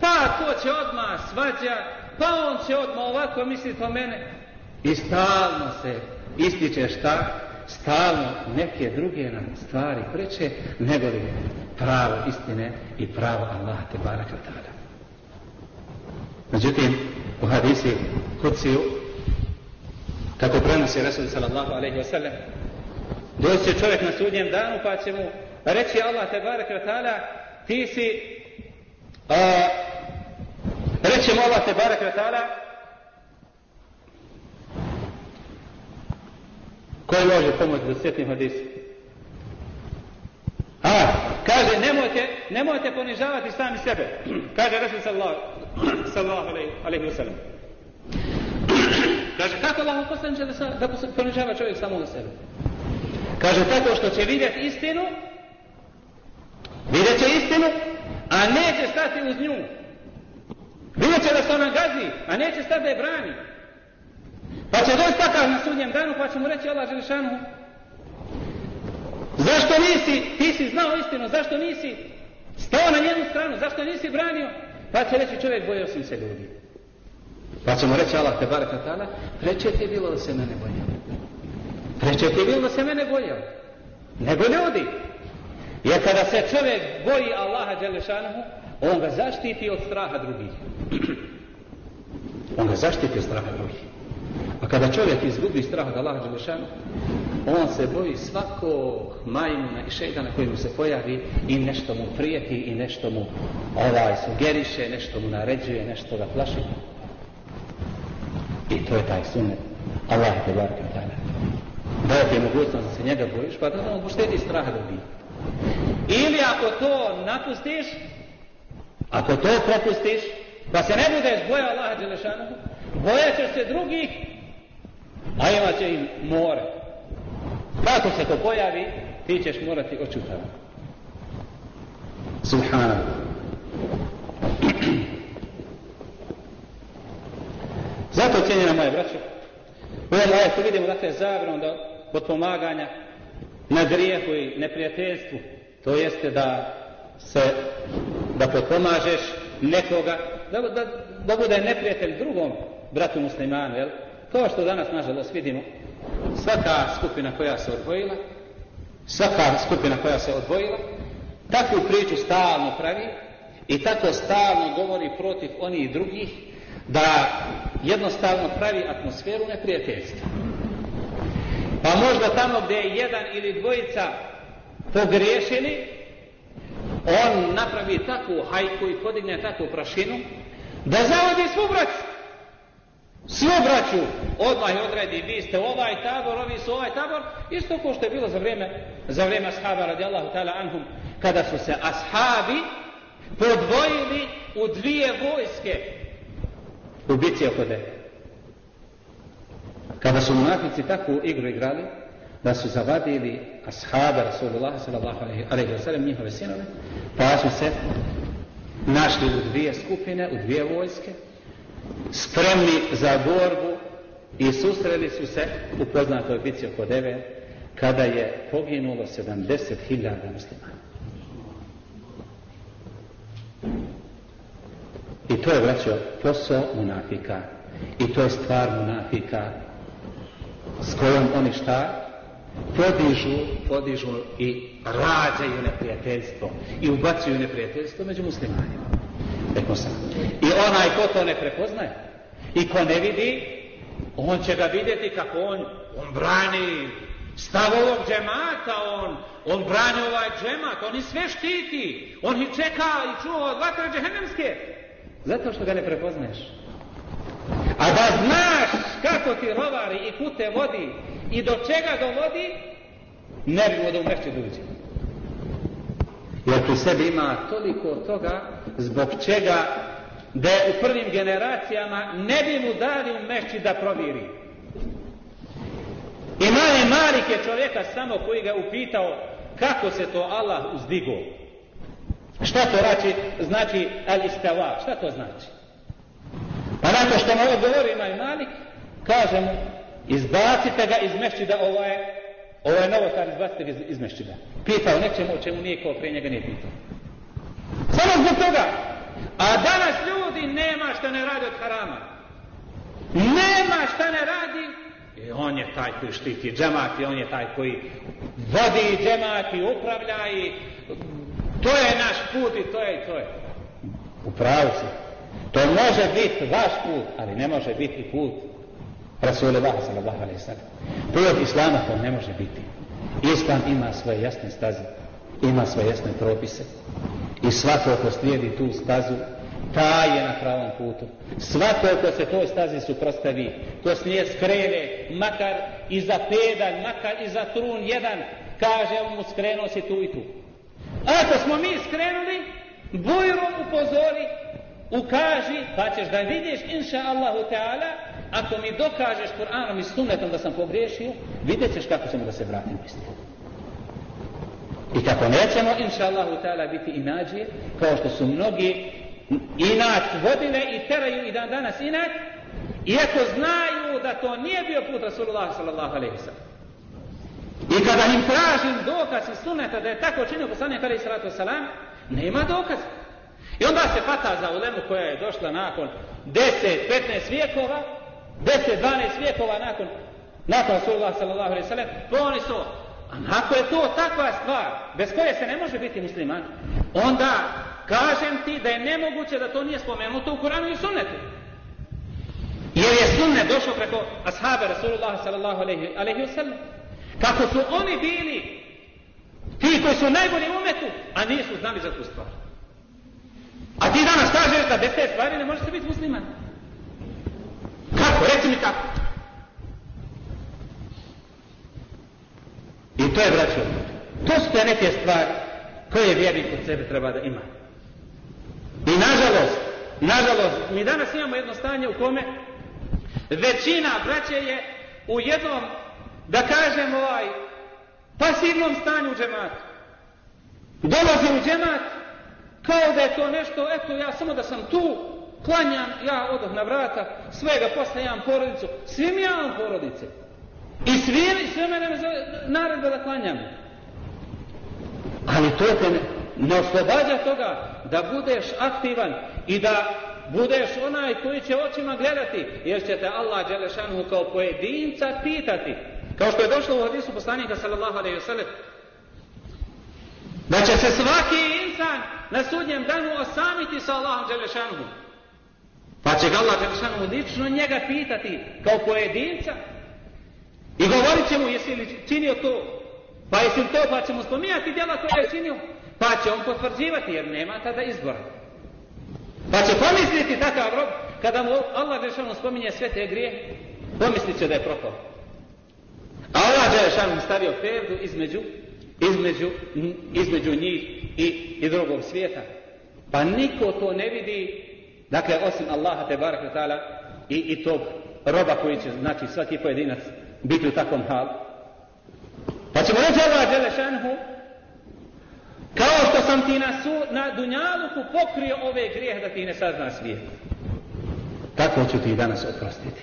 pa to će odmah svađa, pa on će odmah ovako misliti o mene. I stalno se ističe šta? Stalno neke druge nam stvari preče, nego li pravo istine i pravo Allaha te baraka tada. Međutim, u hadisi Kuciju, kako prenosi Rasul sallallahu alaihi wa sallam, doći će čovjek na sudnjem danu pa će mu reći Allah te baraka tada, ti si, a, reći mu Allah te baraka tada, Koji može pomoći da sjetnim hadisu? A, kaže, nemojte, nemojte ponižavati sami sebe. kaže Resul sallallahu, sallallahu alaihi wa sallam. kaže, kako Allah poslanče da, da ponižava čovjek samo na sebe? Kaže, tako što će vidjeti istinu, vidjet će istinu, a neće stati uz nju. Vidjet će da se ona gazi, a neće stati da je brani. Pa će doći takav na sudnjem danu, pa će mu reći Allah Želešanu, zašto nisi, ti si znao istinu, zašto nisi stao na njenu stranu, zašto nisi branio? Pa će reći čovjek, bojao sam se ljudi. Pa će mu reći Allah te baraka ta'ala, preće ti bilo da se mene bojao. Preće ti bilo se mene bojao. Nego ljudi. Jer kada se čovjek boji Allaha Đelešanohu, on ga zaštiti od straha drugih. on ga zaštiti od straha drugih. A kada čovjek izgubi strah od Allaha Đelešanu, on se boji svakog majmuna i šeitana koji mu se pojavi i nešto mu prijeti i nešto mu ovaj sugeriše, nešto mu naređuje, nešto ga plaši. I to je taj sunnet. Allah te barke. Daje ti mogućnost da se njega bojiš, pa da mu štedi straha drugih. Ili ako to napustiš, ako to propustiš, pa se ne budeš bojao Allaha Đelešanu, bojat ćeš se drugih a imat će im more. Kako se to pojavi, ti ćeš morati očutati. Subhanallah. Zato cijenjena moje braće, u ovom ajetu vidimo dakle zabranu da od pomaganja na grijehu i neprijateljstvu, to jeste da se, da potpomažeš nekoga, da, da, da bude neprijatelj drugom bratu muslimanu, jel? Kao što danas, nažalost, vidimo, svaka skupina koja se odvojila, svaka skupina koja se odvojila, takvu priču stalno pravi i tako stalno govori protiv onih drugih da jednostavno pravi atmosferu neprijateljstva. Pa možda tamo gdje je jedan ili dvojica pogriješili, on napravi takvu hajku i podigne takvu prašinu, da zavodi svu braću. Svu braću odmah odredi, vi ste ovaj tabor, ovi su ovaj tabor, isto kao što je bilo za vrijeme, za vrijeme ashaba radijallahu ta'ala anhum, kada su se ashabi podvojili u dvije vojske u bici oko. Kada su munafici takvu igru igrali, da su zavadili ashaba Rasulullah sallallahu alaihi wa sallam, njihove sinove, pa su se našli u dvije skupine, u dvije vojske, spremni za borbu i susreli su se u poznatoj bici oko deve kada je poginulo 70.000 muslimana. I to je, vraćao, posao munafika. I to je stvar munafika s kojom oni šta? Podižu, podižu i rađaju neprijateljstvo. I ubacuju neprijateljstvo među muslimanima. Rekao sam. I onaj ko to ne prepoznaje i ko ne vidi, on će ga vidjeti kako on, on brani stav ovog džemata, on, on brani ovaj džemat, on i sve štiti, on i čeka i čuva od vatre džehennemske. Zato što ga ne prepoznaješ. A da znaš kako ti rovari i kute vodi i do čega dovodi, ne bi da u mešće dođe. Jer tu sebi ima toliko toga zbog čega da u prvim generacijama ne bi mu dali u mešći da proviri. Ima je Malik čovjeka samo koji ga upitao kako se to Allah uzdigo. Šta to znači, znači al istava, šta to znači? Pa nakon što mu ovo govori Imam Malik, kaže mu, izbacite ga iz mešćida, ovo je, ovo je novotar, izbacite ga iz, iz mešćida. Pitao nečemu o čemu nije ko prije njega nije pitao. Samo zbog toga. A danas ljudi nema šta ne radi od harama. Nema šta ne radi. I on je taj koji štiti džemat i on je taj koji vodi džemat i upravlja i to je naš put i to je i to je. U pravu. To može biti vaš put, ali ne može biti put Rasulullah sallallahu alaihi sallam. Put Islama to ne može biti. Islam ima svoje jasne staze, ima svoje jasne propise. I svako ko slijedi tu stazu, taj je na pravom putu. Svako ko se toj stazi suprostavi, ko s nje skrene, makar i za pedalj, makar i za trun jedan, kaže mu skrenuo si tu i tu. Ako smo mi skrenuli, bujrom upozori, ukaži, pa ćeš da vidiš, inša Allahu Teala, ako mi dokažeš Kur'anom i sunnetom da sam pogriješio, vidjet ćeš kako ćemo da se vratimo istinu. I kako nećemo, inša Allahu ta'ala, biti inađije, kao što su mnogi inat vodile i teraju i dan danas inat, iako znaju da to nije bio put Rasulullah sallallahu alaihi sallam. I kada im tražim dokaz iz sunneta da je tako činio poslanik alaihi sallatu wasalam, nema dokaza. I onda se fata za ulemu koja je došla nakon 10, 15 vijekova, 10, 12 vijekova nakon nakon Rasulullah sallallahu alaihi sallam, pa oni su A ako je to takva stvar, bez koje se ne može biti musliman, onda kažem ti da je nemoguće da to nije spomenuto u Kuranu i sunnetu. Jer je sunnet došao preko ashaba Rasulullah sallallahu alaihi sallam. Kako su oni bili ti koji su najbolji umetu, a nisu znali za tu stvar. A ti danas kažeš da bez te stvari ne možeš biti musliman. Kako? Reci mi kako. I to je, braćo, to su te neke stvari koje vjernik od sebe treba da ima. I nažalost, nažalost, mi danas imamo jedno stanje u kome većina braće je u jednom, da kažem ovaj, pasivnom stanju u džematu. Dolazi u džemat kao da je to nešto, eto ja samo da sam tu, klanjam, ja odoh na vrata, svega posle imam porodicu, svim ja imam porodice. I svi, sve mene naredba da klanjam. Ali to te ne, ne oslobađa toga da budeš aktivan i da budeš onaj koji će očima gledati, jer će te Allah Đelešanu kao pojedinca pitati. Kao što je došlo u hadisu poslanika sallallahu alaihi da će se svaki insan na sudnjem danu osamiti sa Allahom Đelešanu. Pa će ga Allah Đelešanu lično njega pitati kao pojedinca i govorit će mu jesi li činio to, pa jesi li to, pa će mu spominjati djela koje je činio, pa će on potvrđivati jer nema tada izbora. Pa će pomisliti takav rob, kada mu Allah Đelešanu spominje sve te grije, pomislit će da je propao. A Allah Đelešanu stavio perdu između, između, između njih i, i drugog svijeta. Pa niko to ne vidi, dakle, osim Allaha te barak i, i tog roba koji će, znači svaki pojedinac, biti u takvom halu. Pa ćemo reći Allah Đelešanu, kao što sam ti na, su, na Dunjaluku pokrio ove grijehe da ti ne sazna svijet. Tako ću ti danas oprostiti.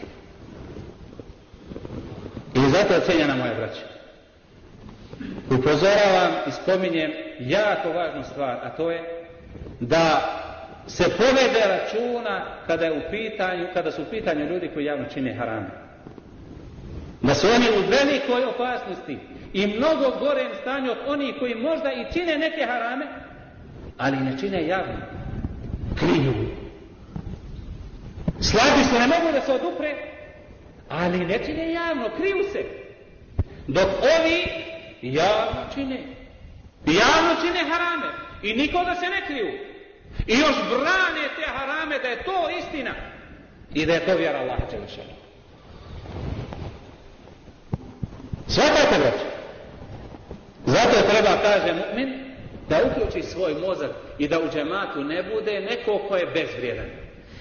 I zato cijenjena moja braća. Upozoravam i spominjem jako važnu stvar, a to je da se povede računa kada je u pitanju, kada su u pitanju ljudi koji javno čine harame. Da su oni u velikoj opasnosti i mnogo gorem stanju od onih koji možda i čine neke harame, ali ne čine javno. Kriju. Slabi se ne mogu da se odupre, ali ne čine javno, kriju se. Dok ovi javno čine. Javno čine harame. I nikoga se ne kriju. I još brane te harame da je to istina. I da je to vjera Allah Đelešanu. Svatate, braće. Zato treba, kaže mu'min, da uključi svoj mozak i da u džematu ne bude neko ko je bezvrijedan.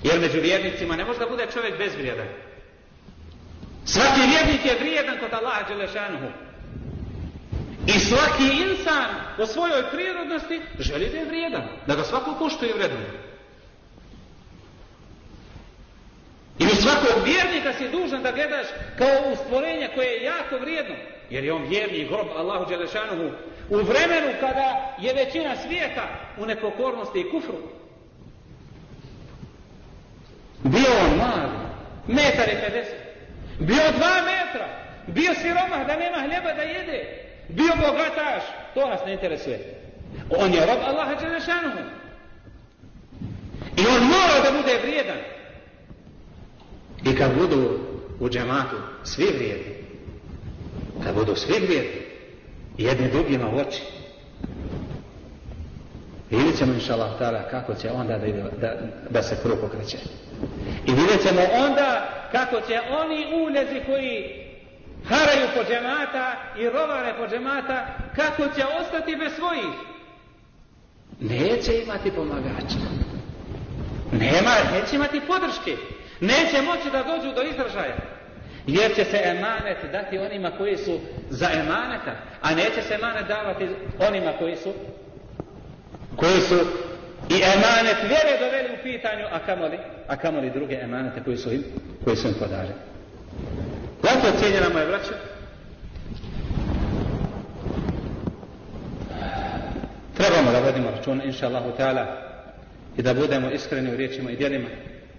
Jer među vjernicima ne može da bude čovjek bezvrijedan. Svaki vjernik je vrijedan kod Allaha Đelešanuhu. I svaki insan po svojoj prirodnosti želi da je vrijedan. Da ga svako poštuje i. I u svakog vjernika si dužan da gledaš kao u stvorenje koje je jako vrijedno. Jer je on vjerni grob Allahu Đelešanuhu u vremenu kada je većina svijeta u nepokornosti i kufru. Bio on mali, metar i 50. Bio dva metra. Bio siromah da nema hljeba da jede. Bio bogataš. To nas ne interesuje. On je rob Allaha Đelešanuhu. I on mora da bude vrijedan. I kad budu u džematu svi vrijedni, kad budu svi vrijedni, jedni drugima u oči, vidjet ćemo inša Allah kako će onda da, da, da se krug okreće. I vidjet ćemo onda kako će oni uljezi koji haraju po džemata i rovare po džemata, kako će ostati bez svojih. Neće imati pomagača. Nema, neće imati podrške. Neće moći da dođu do izražaja. Jer će se emanet dati onima koji su za emaneta, a neće se emanet davati onima koji su koji su i emanet vjere doveli u pitanju, a kamoli, a kamoli druge emanete koji su im, koji su im podarili. Zato cijenjena moje braće, trebamo da vodimo račun, inša Allahu ta'ala, i da budemo iskreni u riječima i djelima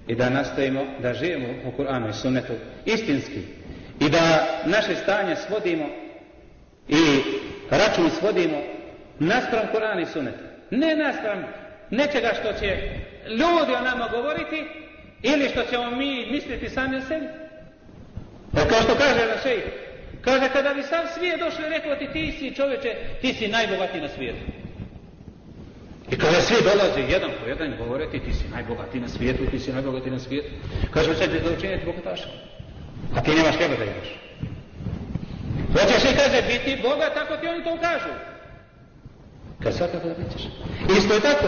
i da nastavimo da živimo u Kur'anu i sunnetu istinski i da naše stanje svodimo i račun svodimo naspram Korana i Suneta. Ne naspram nečega što će ljudi o nama govoriti ili što ćemo mi misliti sami o sebi. Pa kao što kaže na šejh, kaže kada bi sam svijet došli i rekao ti ti si čovječe, ti si najbogatiji na svijetu. I kada svi dolaze jedan po jedan govoriti ti si najbogatiji na svijetu, ti si najbogatiji na svijetu. Kaže sad to učiniti bogatašom. A ti nemaš kebe da imaš. Hoćeš i kaže biti bogat ako ti oni to kažu. Kad svakako da bićeš. Isto je tako.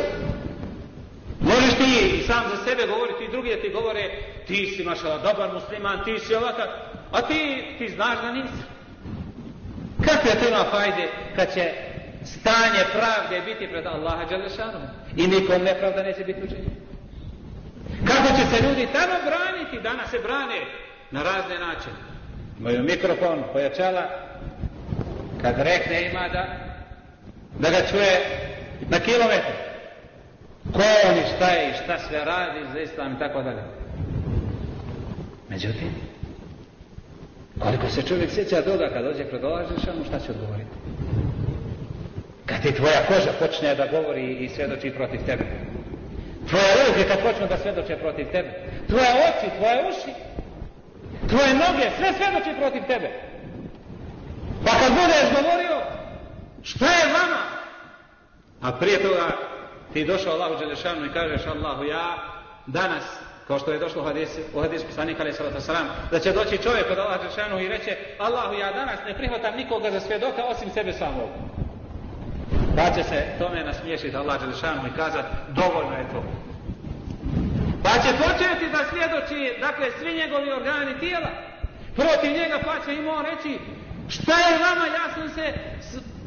Možeš ti sam za sebe govoriti i drugi ti govore ti si mašala dobar musliman, ti si ovakav, a ti, ti znaš da nisi. Kakve to ima fajde kad će stanje pravde biti pred Allaha Đalešanom i nikom nepravda neće biti učinjena. Kako će se ljudi tamo braniti? Danas se brane na razne načine. Imaju mikrofon, pojačala, kad rekne ima da, da ga čuje na kilometru. Ko on i šta je i šta sve radi za islam i tako dalje. Međutim, koliko se čovjek sjeća toga kad dođe pred Allah Žešanu, šta će odgovoriti? Kad ti tvoja koža počne da govori i svjedoči protiv tebe. Tvoje ruke kad počnu da svjedoče protiv tebe. Tvoje oči, tvoje uši, tvoje noge, sve svjedoči protiv tebe. Pa kad budeš govorio, šta je vama? A prije toga ti došao Allahu Đelešanu i kažeš Allahu ja danas kao što je došlo u hadisu, u hadisu sallatu salam, da će doći čovjek od Allaha Đelešanu i reće Allahu ja danas ne prihvatam nikoga za svjedoka osim sebe samog. Pa će se tome nasmiješiti Allah Đelešanu i kazat dovoljno je to. Pa će početi da svjedoči, dakle, svi njegovi organi tijela protiv njega, pa će im on reći šta je vama, ja sam se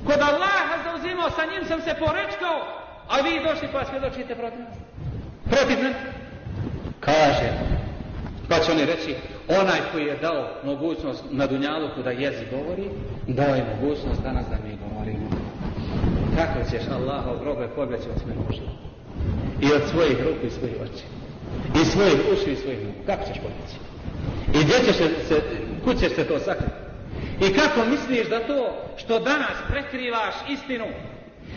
kod Allaha zauzimao, sa njim sam se porečkao, a vi došli pa svjedočite protiv nas. Protiv nas. Kaže, pa će oni reći, onaj koji je dao mogućnost na Dunjaluku da jezik govori, dao je mogućnost danas da mi govorimo. Kako ćeš Allahov grobe pobjeći od svojih uši? I od svojih ruku i svojih oči. I svojih uši i svojih nogu. Kako ćeš pobjeći? I gdje ćeš se, kud ćeš se to sakriti? I kako misliš da to što danas prekrivaš istinu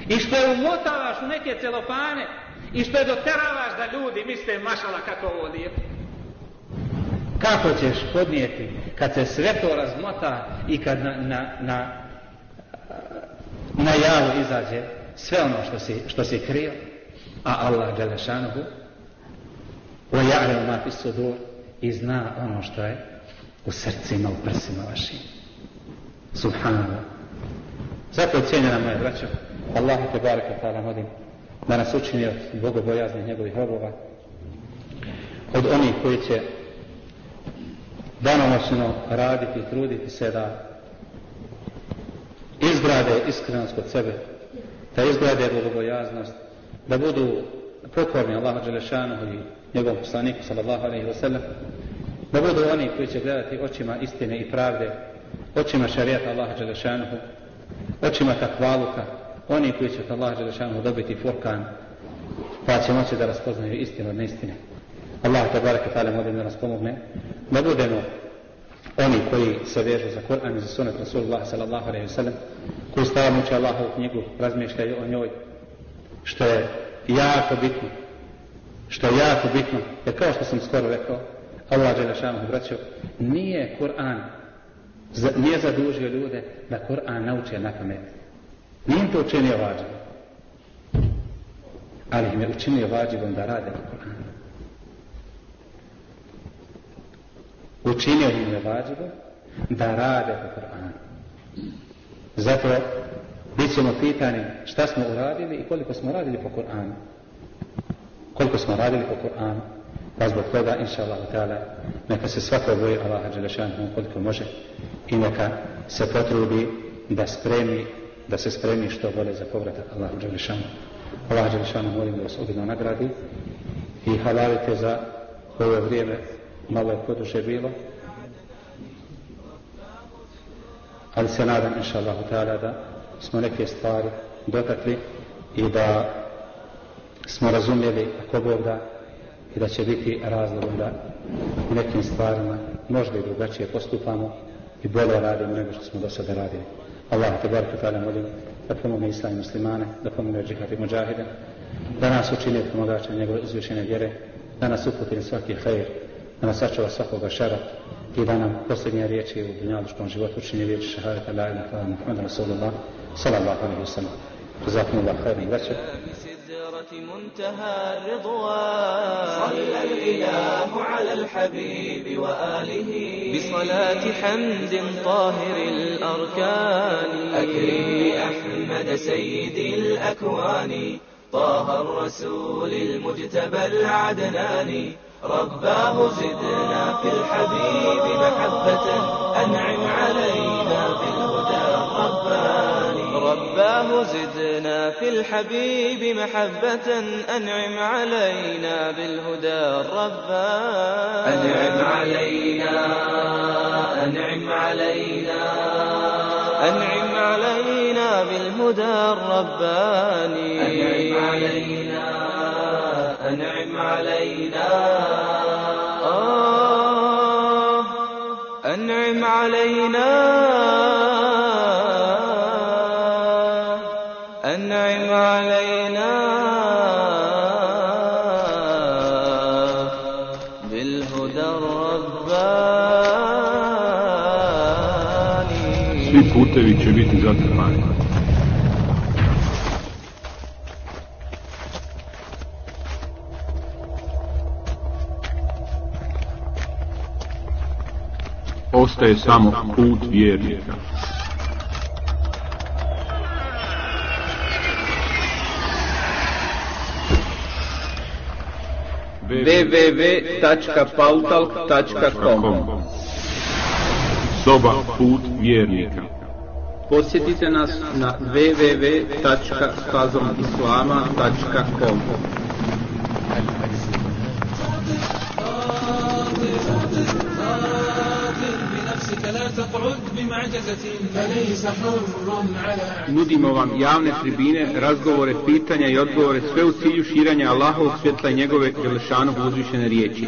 i što je umotavaš u neke celofane i što je doteravaš da ljudi misle mašala kako ovo lijepo. Kako ćeš podnijeti kad se sve to razmota i kad na, na, na, na javu izađe sve ono što si, što si krio, a Allah Đelešanuhu o ja'lemu ma sudur i zna ono što je u srcima, u prsima vašim. Subhanallah. Zato cijenjena moja braćo, Allah te bareke ta'ala molim da nas učini od bogobojaznih njegovih robova, od onih koji će danonoćno raditi i truditi se da izgrade iskrenost kod sebe, da izgrade bogobojaznost, da budu pokorni Allahu Đelešanu i njegovom poslaniku sallallahu alaihi wa da budu oni koji će gledati očima istine i pravde, očima šarijata Allaha Đelešanuhu, očima takvaluka, oni koji će od Allaha Đelešanuhu dobiti furkan, pa će moći da raspoznaju istinu od neistine. Allah te barake ta'ala molim da nas pomogne, da budemo oni koji se vežu za Kur'an i za sunet Rasulullah sallallahu alaihi sallam, koji stavamo uče Allahovu knjigu, razmišljaju o njoj, što je jako bitno, što je jako bitno, jer kao što sam skoro rekao, Allah Đelešanuhu braćo, nije Kur'an nije zadužio ljude da Kur'an nauče na pamet. Nije im to učinio vađivom. Ali im je učinio vađivom da rade po Kur'anu. Učinio im je vađivom da rade po Kur'anu. Zato bit ćemo pitani šta smo uradili i koliko smo radili po Kur'anu. Koliko smo radili po Kur'anu. Pa zbog toga, inša Allah, neka se svako boji Allaha Đelešanu koliko može i neka se potrudi da spremi, da se spremi što bolje za povratak Allahu Đelešanu. Allah Đelešanu molim da vas obilno nagradi i halalite za ovo vrijeme malo je poduže bilo. Ali se nadam, inša Allah, da smo neke stvari dotakli i da smo razumjeli ako Bog da i da će biti razlogom da u nekim stvarima možda i drugačije postupamo i bolje radimo nego što smo do sada radili. Allah te bar ta'ala molim da pomogne islam muslimane, da pomogne džihati muđahide, da nas učine pomogače njegove izvješene vjere, da nas uputi na svaki hajr, da nas sačuva svakoga šara i da nam posljednje riječi u dunjalučkom životu učini riječ šahadeta la ilaha Muhammad Rasulullah sallallahu alaihi wa sallam. Khairan večer. سدرة منتهى الرضوان. صلى الإله على الحبيب وآله. بصلاة حمد طاهر الأركان. أكرم بأحمد سيد الأكوان. طه الرسول المجتبى العدنان. رباه زدنا في الحبيب محبة أنعم رباه زدنا في الحبيب محبة أنعم علينا بالهدى الرباني أنعم علينا أنعم علينا أنعم علينا بالهدى الرباني أنعم علينا أنعم علينا. آه أنعم علينا putevi će biti zatrpani. Ostaje samo put vjernika. www.pautalk.com Soba put vjernika. Posjetite nas na www.stazomislama.com Nudimo vam javne tribine, razgovore, pitanja i odgovore, sve u cilju širanja Allahovog svjetla i njegove Đelešanog uzvišene riječi.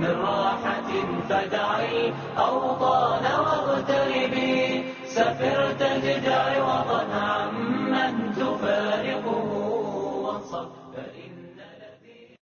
من راحة فدع الأوطان واغتربي سفر تجد عوضا عمن تفارقه. وانصب